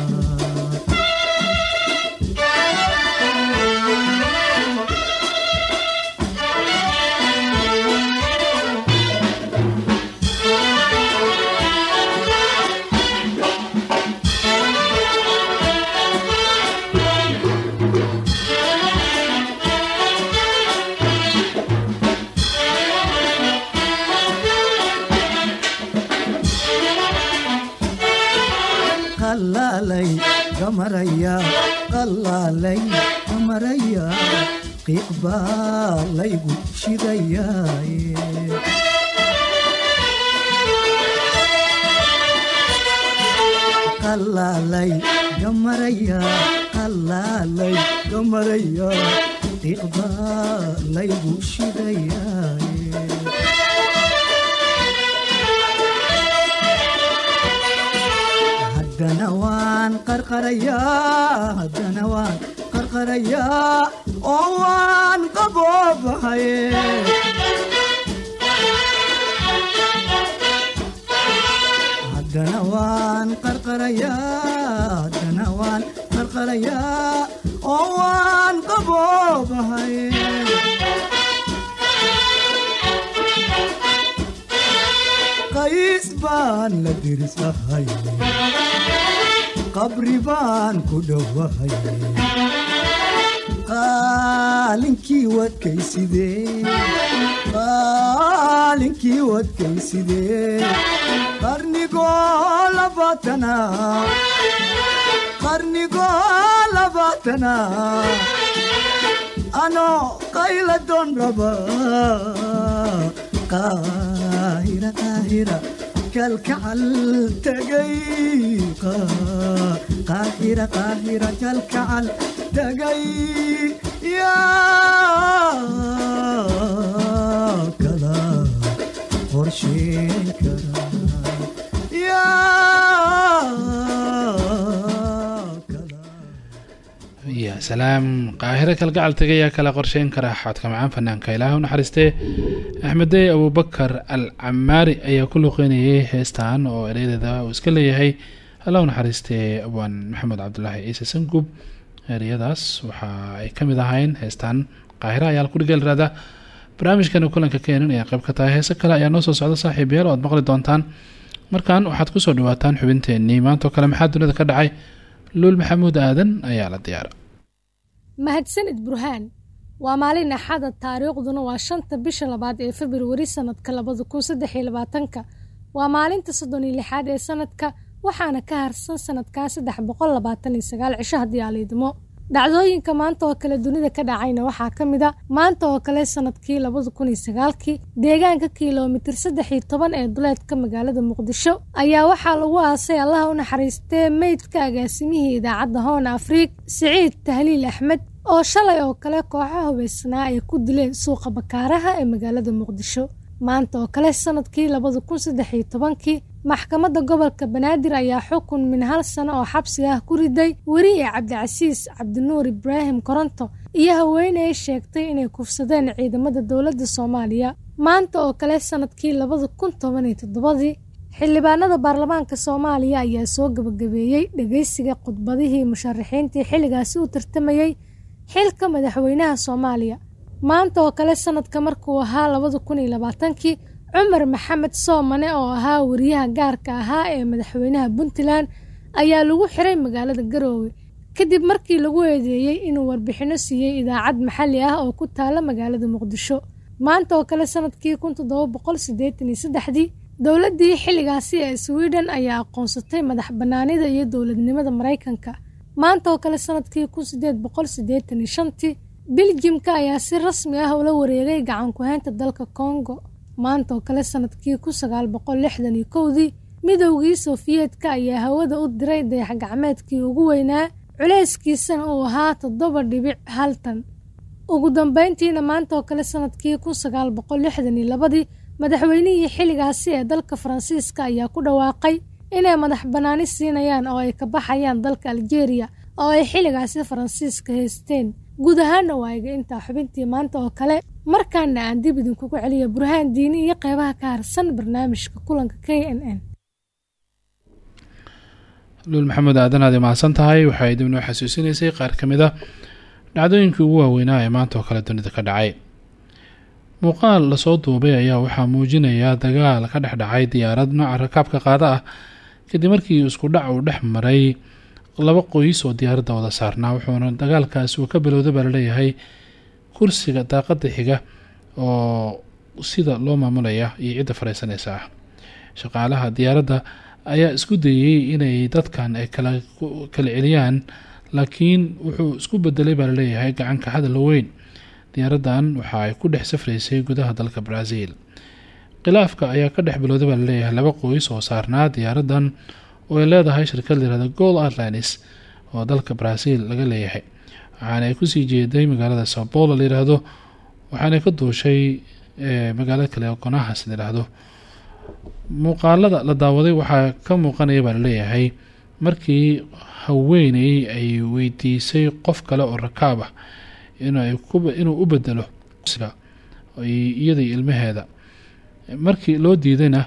gamaraya qalaalay gamaraya qalaalay laygu shidayaaye haddana waan qarqarayaa haddana waan qarqarayaa oo waan qaboobahaye haddana waan qarqarayaa haddana waan qarqarayaa oo waan qaboobahaye qays baan la dirisahay qabri baan ku dhowahay qaalinkii wadkaysidee qarnigoo labaatana anoo qayla doon raba qaahira qaahira kalkacal tagay qorsheen kara salaam qaahiro kalgacal tagayaa kala qorsheyn kara xodka macaan fanaanka ilaah u naxariistee axmedey abubakar al camaari ayaa ku luqeynayay heestan oo ereyadeeda uu iska leeyahay. Alla u naxariistee abwaan maxamed cabdulaahi ciise sangub. Ereyadaas waxa ay ka mid ahayn heestan. Qaahiro ayaa la kudhigeel raada. Barnaamijkana kulanka keenan ayaa qayb ka tahay. Heese kale ayaa noo soo socda saaxiib oo aad maqli doontaan. Markan waxaad ku soo dhawaataan xubinteenii maantao kale maxaa dunida ka dhacay? Luul maxamuud aadan ayaa la diyaara mahadsanid burhaan waa maalin axada taariikhduna waa shanta bisha labaad ee februari sanadka labada kun saddex iyo labaatanka. Waa maalinta soddon iyo lixaad ee sanadka waxaana ka harsan sanadkaa saddex boqol labaatan iyo sagaal cisho haddii aaliidmo dhacdooyinka maanta oo kale dunida ka dhacayna waxaa ka mid a maanta oo kale sannadkii labada kun iyo sagaalkii deegaanka kilomitir saddex iyo toban ee duleedka magaalada muqdisho. Ayaa waxaa lagu aasay allaha u naxariistee meydka agaasimihii idaacadda hoon afriig siciid tahliil axmed oo shalay oo kale kooxo hubaysnaa ay ku dileen suuqa bakaaraha ee magaalada muqdisho. Maanta oo kale sannadkii labada kun saddex iyo tobankii maxkamadda gobolka banaadir ayaa xukun min hal sano oo xabsi ah ku riday weriye cabdicasiis cabdinuur ibraahim koronto iyo haweeney sheegtay inay kufsadeen ciidamada dowladda soomaaliya. Maanta oo kale sannadkii labada kun toban iyo toddobadii xildhibaanada baarlamaanka soomaaliya ayaa soo gabagabeeyey dhegeysiga khudbadihii musharaxiintii xilligaasi u tartamayey xilka madaxweynaha soomaaliya. Maanta oo kale sanadka markuu ahaa labada kun iyo labaatankii cumar maxamed soomane oo ahaa wariyaha gaarka ahaa ee madaxweynaha puntland ayaa lagu xiray magaalada garoowe. Kadib markii lagu eedeeyey inuu warbixinno siiyey idaacad maxalli ah oo ku taala magaalada muqdisho. Maanta oo kale sannadkii kun toddoba boqol siddeetan iyo saddexdii dowladdii xilligaasi ee sweden ayaa aqoonsatay madax bannaanida iyo dowladnimada maraykanka. Maanta oo kale sannadkii kun siddeed boqol siddeetan iyo shantii biljimka ayaa si rasmi ah ula wareegay gacan ku-haynta dalka kongo maanta oo kale sannadkii kun sagaal boqol lixdan iyo kowdii midowgii sofiyeetka ayaa hawada u diray dayax gacmeedkii ugu weynaa culeyskiisana uu ahaa toddoba dhibic hal tan. Ugu dambeyntiina maanta oo kale sannadkii kun sagaal boqol lixdan iyo labadii madaxweynihii xilligaasi ee dalka faransiiska ayaa ku dhawaaqay inay madax bannaani siinayaan oo ay ka baxayaan dalka aljeeriya oo ay xilligaasi faransiiska haysteen guud ahaana waa iga intaa xubintii maanta oo kale markaana aan dib idinkugu celiya burhaan diini iyo qeybaha ka harsan barnaamijka kulanka k n n. Luul maxamed aadan aad mahadsan tahay waxay dib noo xasuusinaysay. Qaar ka mid a dhacdooyinkii ugu waaweynaa ee maanta oo kale dunida ka dhacay. Muuqaal la soo duubay ayaa waxaa muujinaya dagaal ka dhex dhacay diyaarad. Nooca rakaabka qaada ah kadib markii isku dhac uu dhex maray laba qoys oo diyaaradda wada saarnaa wuxuuna dagaalkaasi uu ka bilowda baa la leeyahay kursiga daaqada xiga oo sida loo maamulaya iyo cidda fareysanaysa ah. Shaqaalaha diyaaradda ayaa isku dayey inay dadkan ay kala kala celiyaan laakiin wuxuu isku bedelay baa la leeyahay gacanka hadal weyn. Diyaaraddan waxa ay ku dhex safraysay gudaha dalka brazil. Khilaafka ayaa ka dhex bilowda baa la leeyahay laba qoys oo saarnaa diyaaraddan oo ay leedahay shirkad layirahda gold airlines oo dalka brazil laga leeyahay. Waxaana ay ku sii jeeday magaalada sao paulo la yidhaahdo waxaanay ka duushay magaalada kale oo gonahas la yidhaahdo muuqaalada la daawaday waxaa ka muuqanaya baa la leeyahay markii haweeney ay weydiisay qof kale oo rakaab ah inuu u bedelo iyada ilmaheeda. Markii loo diidayna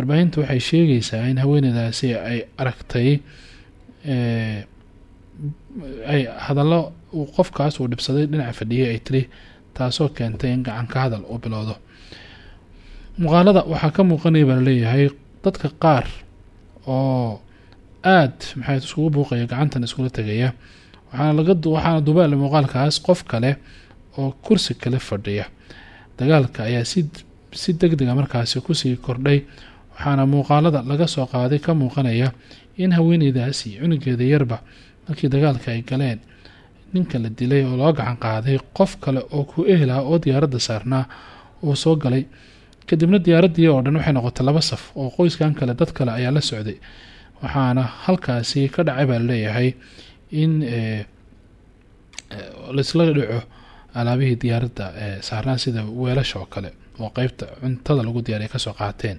warbaahinta waxay sheegaysaa in haweeneydaasi ay aragtay ay hadallo qofkaas uu dhibsaday dhinaca fadhiyay ay tiri taasoo keentay in gacan ka hadal uu bilowdo. Muuqaalada waxaa ka muuqanaya baa la leeyahay dadka qaar oo aada maxay iskugu buuqaya gacantan iskula tegaya waxaana dubaale muuqaalkaas qof kale oo kursi kale fadhiya. Dagaalka ayaa si deg dega markaasi ku sii kordhay waxaana muuqaalada laga soo qaaday ka muuqanaya in haweeneydaasi cunugeeda yarba markii dagaalka ay galeen ninka la dilay oo loo gacan qaaday qof kale oo ku ehla oo diyaaradda saarnaa uu soo galay. Kadibna diyaaraddii oo dhan waxay noqotay laba saf oo qoyskan kale dad kale ayaa la socday waxaana halkaasi ka dhacay baa la leeyahay in laisla dhaco alaabihii diyaaradda saarnaa sida weelasha oo kale oo qeybta cuntada lagu diyaariya ka soo qaateen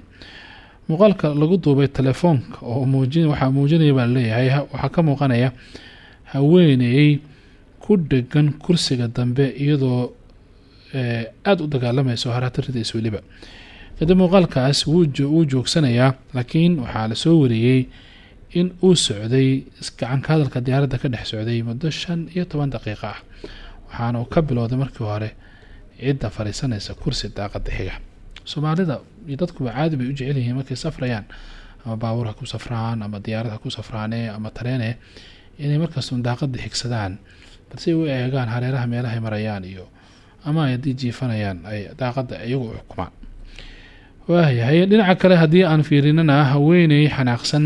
muuqaalka lagu duubay telefoonka oo waxaa muujinaya baa la leeyahay waxaa ka muuqanaya haweeney ku dhegan kursiga dambe iyadoo aada u dagaalamayso haraatiridays weliba. Kadib muuqaalkaas wuu joogsanayaa laakiin waxaa la soo wariyey in uu socday gacanka hadalka diyaaradda ka dhex socday muddo shan iyo toban daqiiqo ah waxaana uu ka bilowday markii hore cidda fadhiisanaysa kursi daaqada xiga soomaalida iyo dadkuba caadi bay u jecel yihiin markay safrayaan ama baabuur ha ku safraan ama diyaarad ha ku safraane ama tareene inay markaastun daaqada xigsadaan balse u eegaan hareeraha meelahay marayaan iyo ama ay haddii jiifanayaan ay daaqada iyagu u xukumaan. Waayahay dhinaca kale haddii aan fiirinana haweeney xanaaqsan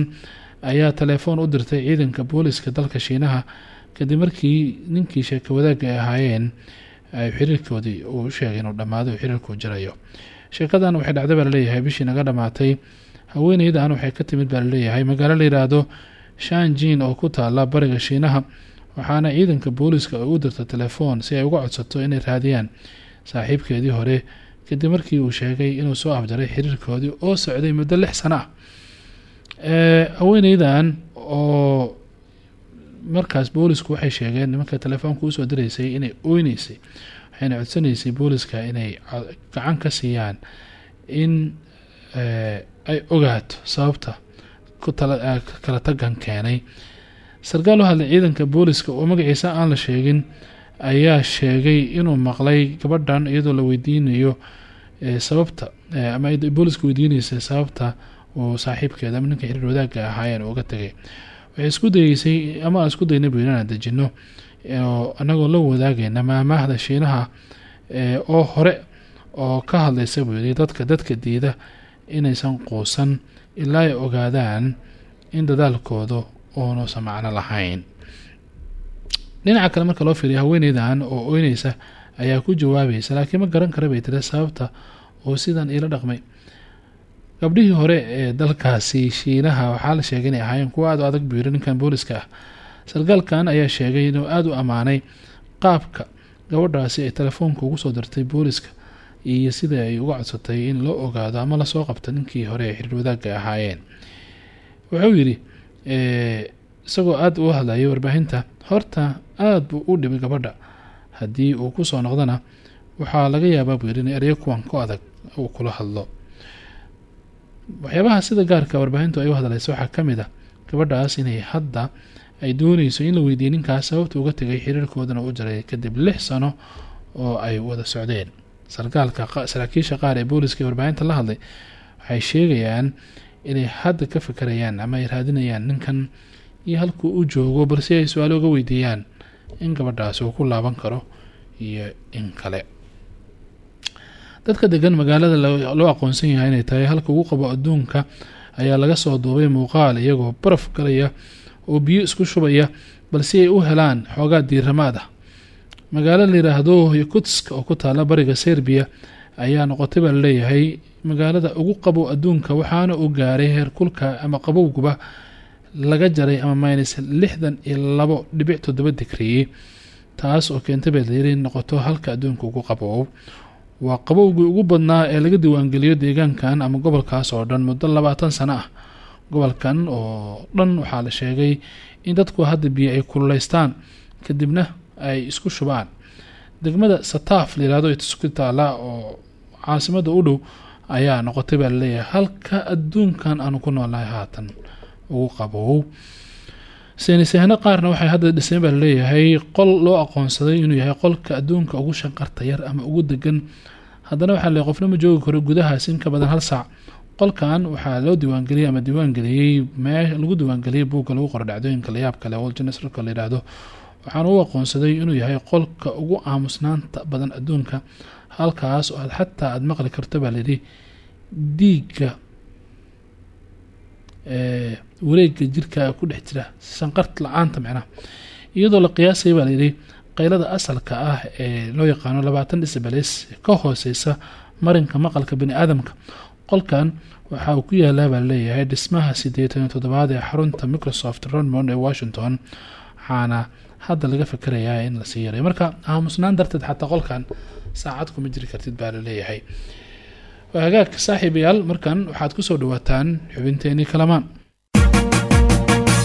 ayaa telefoon u dirtay ciidanka booliska dalka shiinaha kadib markii ninkii sheeko wadaagga ay ahaayeen ay xiriirkoodii uu sheegay inuu dhammaaday oo xiriirkuu jirayo sheekadan waxay dhacday baa la leeyahay bishii naga dhammaatay haweeneydan waxay ka timid baa la leeyahay magaalo layidhaahdo shanjin oo ku taala bariga shiinaha waxaana ciidanka booliska ay u dirta telefoon si ay uga codsato inay raadiyaan. Saaxiibkeedii hore kadib markii uu sheegay inuu soo afjaray xiriirkoodii oo socday muddo lix sano ah haweeneydan oo markaas boolisku waxay sheegeen nimanka telefoonka u soo diraysay inay oyneysay waxayna codsanaysay booliska inay gacan ka siiyaan in ay ogaato sababta kala tagan keenay. Sarkaal u hadlay ciidanka booliska oo magaciisa aan la sheegin ayaa sheegay inuu maqlay gabadhan iyadoo la weydiinayo sababta ama booliska weydiinaysa sababta uu saaxiibkeeda ama ninka xiriir wadaagga ahaayeen uga tegay waxay isku dayeysay ama aan isku dayna bu inaan dejino anagoo la wadaagayna maamaahda shiinaha oo hore oo ka hadlaysa buu dadka dadka diida inaysan quusan ilaa ay ogaadaan in dadaalkooda uunuusan macno lahayn. Dhinaca kale marka loo fiiriya haweeneydan oo oyneysa ayaa ku jawaabaysa laakiin ma garan kara bay tiri sababta uu sidan iila dhaqmay. Gabdhihii hore ee dalkaasi shiinaha waxaa la sheegay inay ahaayeen kuwa aada u adag buu yiri ninkan booliska ah sarkaalkan ayaa sheegay inuu aada u ammaanay qaabka gabadhaasi ay telefoonka ugu soo dirtay booliska iyo sida ay uga codsatay in loo ogaado ama la soo qabto ninkii hore ee xiriir wadaagga ahaayeen. Wuxuu yidhi isagoo aada u hadlayay warbaahinta horta aada buu u dhibay gabadha. Haddii uu ku soo noqdana waxaa laga yaabaa buu yidhi in eryo kuwan ku adag uu kula hadlo. Waxyaabaha sida gaarka warbaahintu ay u hadlaysa waxaa ka mid a gabadhaas inay hadda ay dooneyso in la weydiiyey ninkaas sababta uga tegay xiriirkoodana u jaray kadib lix sano oo ay wada socdeen. Sarkaalka saraakiisha qaar ee booliska ee warbaahinta la hadlay waxay sheegayaan inay hadda ka fikerayaan ama ay raadinayaan ninkan iyo halkuu u joogo balse ay su'aalo uga weydiiyaan in gabadhaasi uu ku laaban karo iyo in kale. Dadka degan magaalada loo aqoonsan yahay inay tahay halka ugu qabo adduunka ayaa laga soo duubay muuqaal iyagoo baraf galaya oo biyo isku shubaya balse ay u helaan xoogaa diiramaad ah. Magaalo layidhaahdo yakutsk oo ku taala bariga serbiya ayaa noqotay baa la leeyahay magaalada ugu qabow adduunka waxaana uu gaaray heer kulka ama qabowguba laga jaray ama minus lixdan iyo labo dhibic toddoba digriye taas oo keentay baa layiri noqoto halka adduunka ugu qaboow waa qabowgii ugu badnaa ee laga diiwaangeliyo deegaankan ama gobolkaas oo dhan muddo labaatan sano ah gobolkan oo dhan waxaa la sheegay in dadku hadda biyo ay kululeystaan kadibna ay isku shubaan. Degmada sataaf layirahdo isku taala oo caasimada u dhow ayaa noqotay baa la leeyahay halka adduunkan aanu ku noolnahay haatan ugu qaboow saynisahano qaarna waxay hadda dhiseen baa la leeyahay qol loo aqoonsaday inuu yahay qolka adduunka ugu shanqarta yar ama ugu degan haddana waxaa le qofna ma joogi karo gudahaas in ka badan hal saac qolkan waxaa loo diiwaangeliyey ama diiwaangeliyey mee lagu diiwaangeliyey buugga lagu qoro dhacdooyinka layaab kale woljinesrka la yidhaahdo. Waxaana u aqoonsaday inuu yahay qolka ugu aamusnaanta badan adduunka halkaas oo aad xataa aada maqli karto baa layidhi diigga wareega jirka ku dhex jira sanqart la'aanta micnaha iyadoo la qiyaasaya baa layidhi qaylada asalka ah ee loo yaqaano labaatan dhisbales ka hooseysa marinka maqalka bani aadamka qolkan waxa uu ku yaalaa baa leeyahay dhismaha sideetan iyo toddobaad ee xarunta microsoft ronmond ee washington waxaana hadda laga fikerayaa in la sii yaray. Marka aamusnaan darteed xataa qolkan saacad kuma jiri kartid baa la leeyahay hagaag saaxiibayaal markan waxaad ku soo dhawaataan xubinteenii kalamaan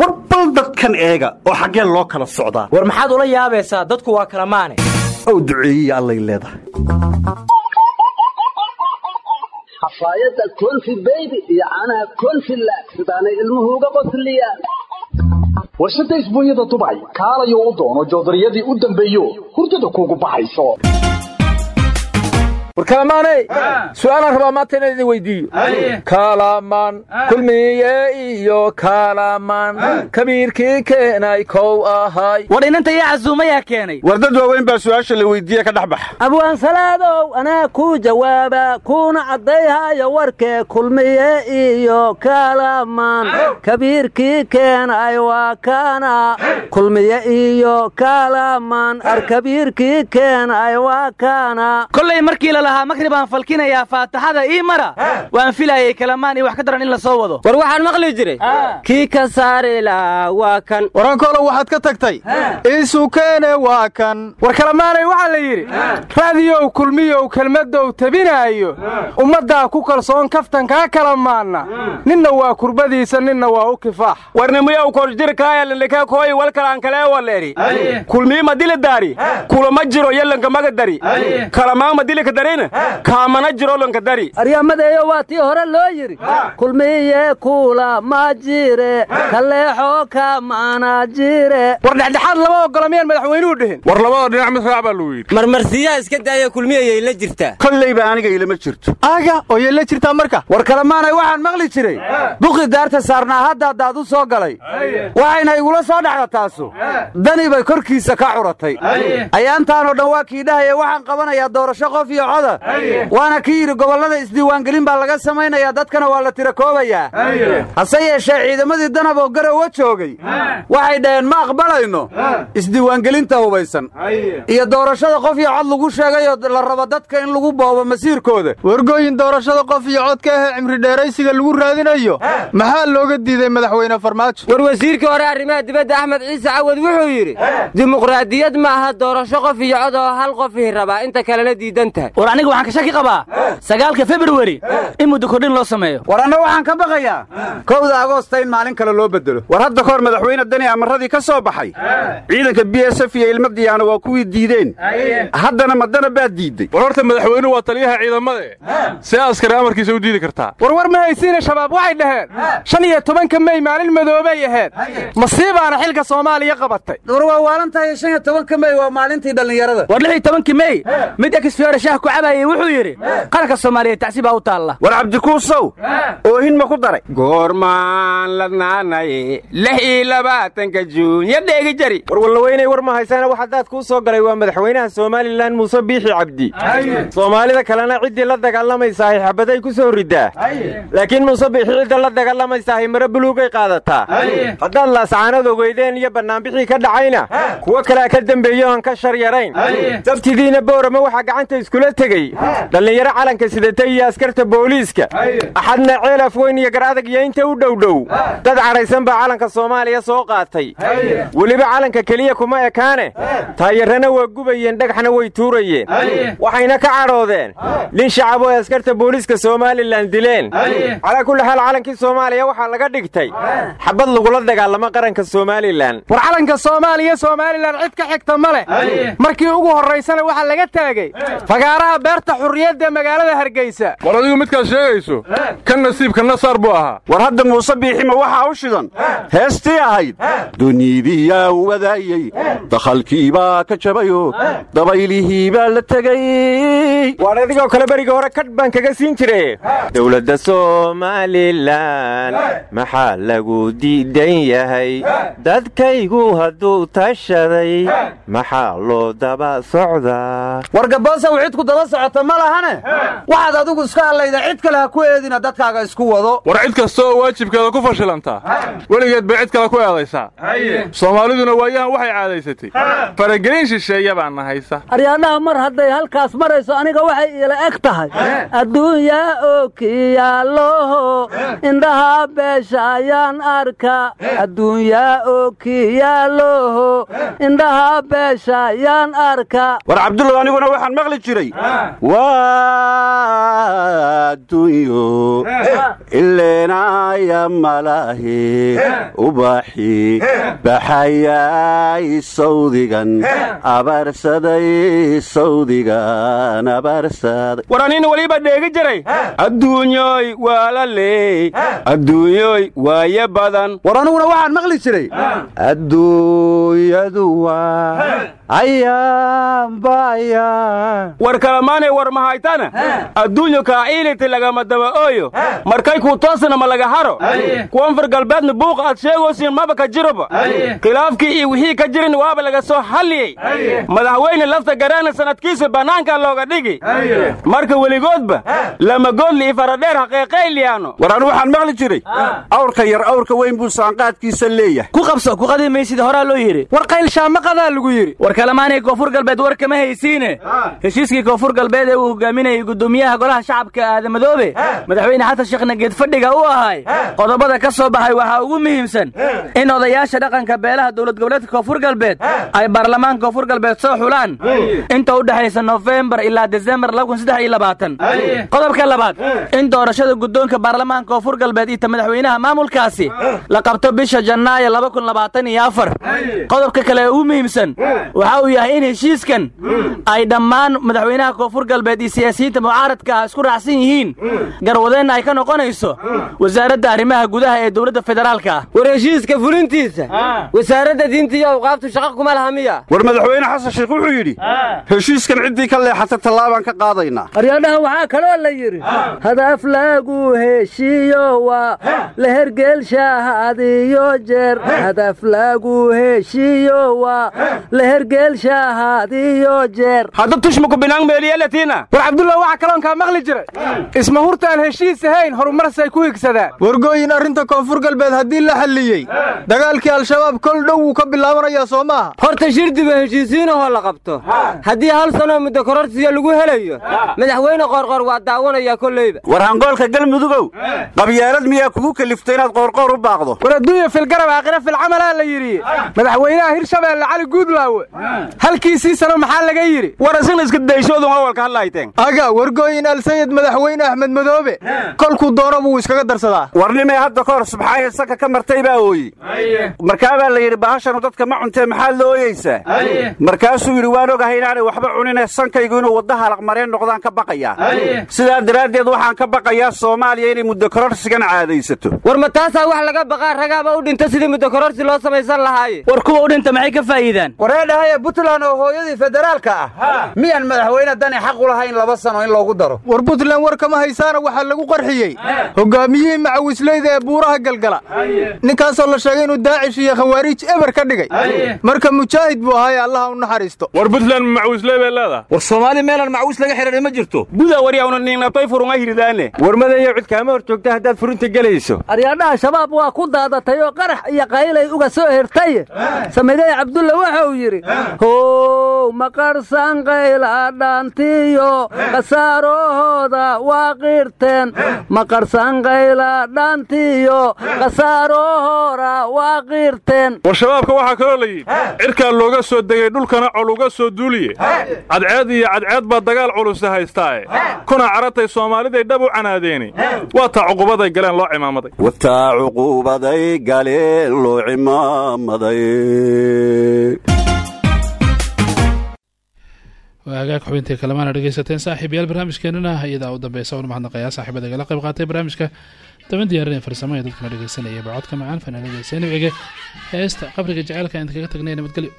war bal dadkan eega oo xaggeen loo kala socdaa war maxaad ula yaabaysaa? Dadku waa kala maane. Ow duceeyiya allay leedahay xafaayadda konfi beybi iyo caanaha konfi laag sidaanay ilmuhu uga qosliyaan warshadda isbuunyada dubay kaalayo u doono joodariyadii u dambeeyo hurdada kuugu baxayso war kalamaaney su'aalaan rabaa maanta inaan idin weydiiyo. Kaalamaan kulmiye iyo kaalamaan kabiirkii keenay kow ahay. War inanta yaa casuumayaa keenay. War dad waaweyn baa su'aasha la weydiiye ka dhex baxa. Abwaan salaadow anaa kuu jawaaba kuuna caddayhayo warkee kulmiye iyo kaalamaan kabiirkii keenay waa kaana. Kulmiye iyo kaalamaan arkabiirkii keenay waa kaana kolay markii lalahaa makri baan falkinayaa faataxada ii mara waan filayay kalamaan iyo wax ka daran in la soo wado. War waxaan maqli jiray. Kii ka saari lahaa waa kan. Warankolo waxaad ka tagtay. Iisukeene waa kan. War kalamaanay waxaa la yidhi raadiyow kulmiyow kelmaddow tabinaayo. Ummaddaa ku kalsoon kaftankaa kala maanna ninna waa kurbadiisa ninna waa u kifaax. Warnimiyow korjirkaayalindhike kooyi walkalaan kalee waleri kulmii madili daari. Kulama jiro yelanka maga dari. Kalamaan madilika darina kaamana jiro lanka dari? Aryamadeeyo waa tii hore loo yidhi. Kulmiye kuula ma jire. Kaleexo kamana jire. War dhexdhexaad lama ogola miyaan madaxweynuhu dhihin? War labada dhinac mid raac baa lagu yidhi. Marmarsiyaha iska daaya kulmiyayay la jirtaa kollayba aniga ilama jirto. Aga oo yay la jirtaa marka. War kalemaanay waxaan maqli jiray. Buqi daarta saarnaa hadda daad u soo galay. Waxayna igula soo dhexda taasu. Dani bay korkiisa ka curatay. Ayaantaanoo dhan waa kii dhahaya waxaan qabanayaa doorasho qof iyo coda waana kii yidhi gobollada isdiiwaangelin baa laga samaynayaa dadkana waa la tira koobayaa. Hase yeeshee ciidamadii danab oo garowa joogay. Waxay dhaheen ma aqbalayno? Isdiiwaangelinta hubaysan. Iyo doorashada qof iyo cod lagu sheegayoo la rabo dadka in lagu boobo masiirkooda. Wargooyin doorashada qof iyo codka ahee cimri dheeraysiga lagu raadinayo maxaa looga diiday madaxweyne farmaajo? War wasiirkii hore arrimaha dibadda axmed ciise cawad wuxuu yidhi dimuqraadiyad ma aha doorasho qof iyo cod oo hal qofii rabaa inta kalena diidan tahay aniga waxaan ka shaki qabaa. Sagaalka februari in muddo kordhin loo sameeyo. War anna waxaan ka baqayaa. Kowda agoosta in maalin kale loo bedelo. War hadda kahor madaxweyne dani amaradii ka soo baxay. Ciidanka b s f iyo ilma diyaana waa kuwii diideen. Haddana madana baad diidday war horta madaxweynuhu waa taliyaha ciidamade see askari amarkiisa u diidi kartaa. War war ma haysiina shabaab waxay dhaheen. Shan iyo tobanka mey maalin madoobay ahayd. Masiibaana xilka soomaaliya qabatay. War waa waalan tahay shan iyo tobanka mey waa maalintii dhallinyarada. War lix iyo tobankii mey mid exfiore shaah ku jawaabayey wuxuu yidhi qaranka soomaaliyeed tacsi baa u taalla. War cabdikuusow oohin ma ku daray. Goormaan ladnaanaye lix iyo labaatanka juun ya dheegi jari. War wallaweynay war ma haysaana wax haddaad kuu soo galay waa madaxweynaha somalilan muuse biixi cabdi. Soomaalida kalena ciddii la dagaalamaysahay xabaday ku soo ridaa laakiin muuse biixi cidda la dagaalamaysahay mare buluugay qaadataa haddaad laascaanad ogeydeen iyo bannaanbixii ka dhacayna kuwo kalea ka dembeeyo aan ka shar yarayn sabtidiina boorama waxaa gacanta iskula tegey dhallinyaro calanka sidatay iyo askarta booliiska. Axadna ceel afweyn iyo garadag iyo inta u dhowdhow dad cadhaysan baa calanka soomaaliya soo qaatay. Weliba calanka keliya kuma ekaane. Taayarrana waa gubayeen dhagaxna way tuurayeen. Waxayna ka cadhoodeen. Nin shacab oo ay askarta booliiska somalilan dileen. Calaa kulli xaal calankii soomaaliya waxaa laga dhigtay. Xabad lagula dagaalamo qaranka somalilan war calanka soomaaliya somalilan cid ka xigta ma leh. Markii ugu horraysana waxaa laga taagay. Fagaaraha beerta xurriyadda magaalada hargeysa. War adigu midkaad sheegayso kan nasiibka nasaar buu ahaa. War hadda muuse biixima waxaa u shidan? Heestii ahayd? Duniidiyaa wadaayey dakhalkiibaa ka jabayo. Dabaylihii baa la tegey waan adigoo kale beriga hore kadh baan kaga siin jire. Dowladda somalilan maxaa lagu diidan yahay? Dadkaygu hadduu tashaday maxaa loo daba socdaa daba socota ma lahane? Waxaad adigu iska hadlayda cid kale ha ku eedina dadkaaga isku wado. War cid kasta oo waajibkeeda ku fashilantaa weligeed bay cid kale ku eedaysaa soomaaliduna waayahan waxay caadaysatay. Faragelin shisheeya baa nahaysa aryaadhaha mar hadday halkaas marayso aniga waxay iila eg tahay. Adduunyaa oo kiyaaloho indhaha beesha ayaan arka adduunyaa oo indhaha beesha ayaan arka. War cabdullow aniguna waxaan maqli jiray waa adduunyo ileenaya malahe ubaxi baxayay sawdigan abaarsaday sawdigan abaarsaday war anina weliba dheegi jiray. Adduunyoy waa la leey adduunyoy waaye badan. War aniguna waxaan maqli jiray. Adduunyadu waa ayaanbayaan war kalamaanay war mahaytana adduunyo kaaciiliti lagama daba ooyo markay kuu toosana ma laga haro. Kuwanfar galbeedna buuqa aad sheegoosin maba ka jiroba. Khilaafkii iyo wixii ka jirin waaba laga soo halliyey madaxweyne lafta garaana sanadkiisa bannaanka looga dhigi marka weligoodba lama goodli i faradheer haqeeqayliyaano war anu waxaan maqli jiray. Awrka yar awrka weyn buu saanqaadkiisa leeyahay. Ku qabso ku qadi maysid horaa loo yidhi war qaylshaamaqadaa lagu yidhi war kalamaanay koonfur galbeed war kama haysiine. Heshiiskii koonfur galbeed ee uu hogaaminayay guddoomiyaha golaha shacabka aadamadoobe madaxweyne xasan sheekh nageed fadhiga u ahay. Qodobada ka soo baxay waxaa ugu muhiimsan in odayaasha dhaqanka beelaha dowlad goboleedka koonfur galbeed ay baarlamaanka koonfur galbeed soo xulaan. Inta u dhexaysa nofembar ilaa desembar qodobka labaad in doorashada guddoonka baarlamaanka koonfur galbeed iyo madaxweynaha maamulkaasi la qabto bisha janaayo qodobka kale ee ugu muhiimsan waxa uu yahay in heshiiskan ay dhammaan madaxweynaha koonfur galbeed iyo siyaasiyiinta mucaaradka ah isku raacsan yihiin. Garwadeenna ay ka noqonayso wasaaradda arrimaha gudaha ee dowladda federaalka. Ah war heshiiska fulintiisa wasaaradda diinta iyo awqaaftu shaqa kuma laha miya. War madaxweyne xasan sheekh wuxuu yidhi heshiiskan ciddii ka leexata tallaabaan ka qaadaynaa aryadhaha waxaa kaloo la yidhi hadaf lagu heshiiyo waa la hergeelshaahadiyo jeer. Hadaf lagu heshiiyo waa la hergeelshaahadiyo jeer. Hadda tushmaku binaan meeliyalatina war cabdullah waxaa kaloonkaa maqli jiray isma hurtaan heshiis ahayn horumarsay ku higsadaan wargooyin arrinta koonfur galbeed haddii la xalliyey. Dagaalkii al-shabaab kol dhow wuu ka bilaabanayaa soo maaha horta shirdiba heshiisiinahoo la qabto. Haddii hal sanoo muddo kororsiya lagu helayo madaxweyne qoorqoor waa daawanayaa kolleyba war hangoolka galmudugow qabyaalad miyaa kugu keliftay inaad qoorqoor u baaqdo? War adduunya filgarab aakhira filcamalaa la yidhi. Madaxweynaha hirshabeelle cali guudlaawe. Halkiisii sano maxaa laga yidhi? War isina iska dayshoodun aga wargooyin alsayid madaxweyne axmed madoobe. Kolkuu doono buu iskaga darsadaa. Warnimay hadda ka hor subxaayo sanka ka martay baa ooyi markaabaa la yidhi bahashanu dadka ma cuntee maxaad la ooyeysaa markaasuu yidhi waan ogahay inaanay waxba cunine sankaygu inuu wadda halaqmareen noqdaan ka baqayaa sidaa daraaddeed waxaan ka baqayaa soomaaliya inay muddo kororsigan caadaysato. War ma taasaa wax laga baqaa ragaaba u dhinta sidii muddo kororsi loo samaysan lahaaye? War kuwa u dhinta maxay ka faa'iidaan? Wareedhahaye puntland oo hooyadii federaalka ah. Miyaan madaxweyne dani xaq u lahayn laba sano in loogu daro. War puntland war kama haysaana waxaa lagu qarxiyey. Hogaamiyihii macawisleyda ee buuraha galgala. Ninkaasoo la sheegay inuu daacish iyo khawaariij eber ka dhigay. Marka mujaahid buu ahaye allaha u naxariisto. War puntland macawisley bay leedaha war soomaali meelaan macawis laga xidhan ma jirto. Buda waryaawna niinatay furunga hirdaane warmadayo cid kaama hor joogta haddaad furinta gelayso. Aryaadhaha shabaab waa ku daadatay oo qarax iyo qaylay uga soo hertay. Samigay cabdulla waxa uu yidhi how maqarhsan qayla dhaantiyo khasaarahooda waa qirteen. Maqarhsan qayla dhaantiyo khasaarahooda waa qirteen. War shabaabka waxaa kaloo la yidhi cirkaa looga soo degay dhulkana col uga soo duuliye. Cadceed iyo cadceed baa dagaal culusa haystaae kuna caratay soomaaliday dhab u canaadeeni waa taa cuqubaday galeen loo cimaamaday. Wataa cuquubaday galeen loo cimaamaday waa hagaag xubintii kalemaana dhegaysateen saaxiibayaal barnaamijkeenana iyadaa u dambeysa una mahadnaqayaa saaxiibada igala qayb qaatay barnaamijka. Daban diyaarinaya farsamo ee dadkana dhegaysanaya bacodka macaan fanaanada seenibcige heesta qabriga jaceylka inta kaga tagnay nabadgelyo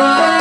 Bye.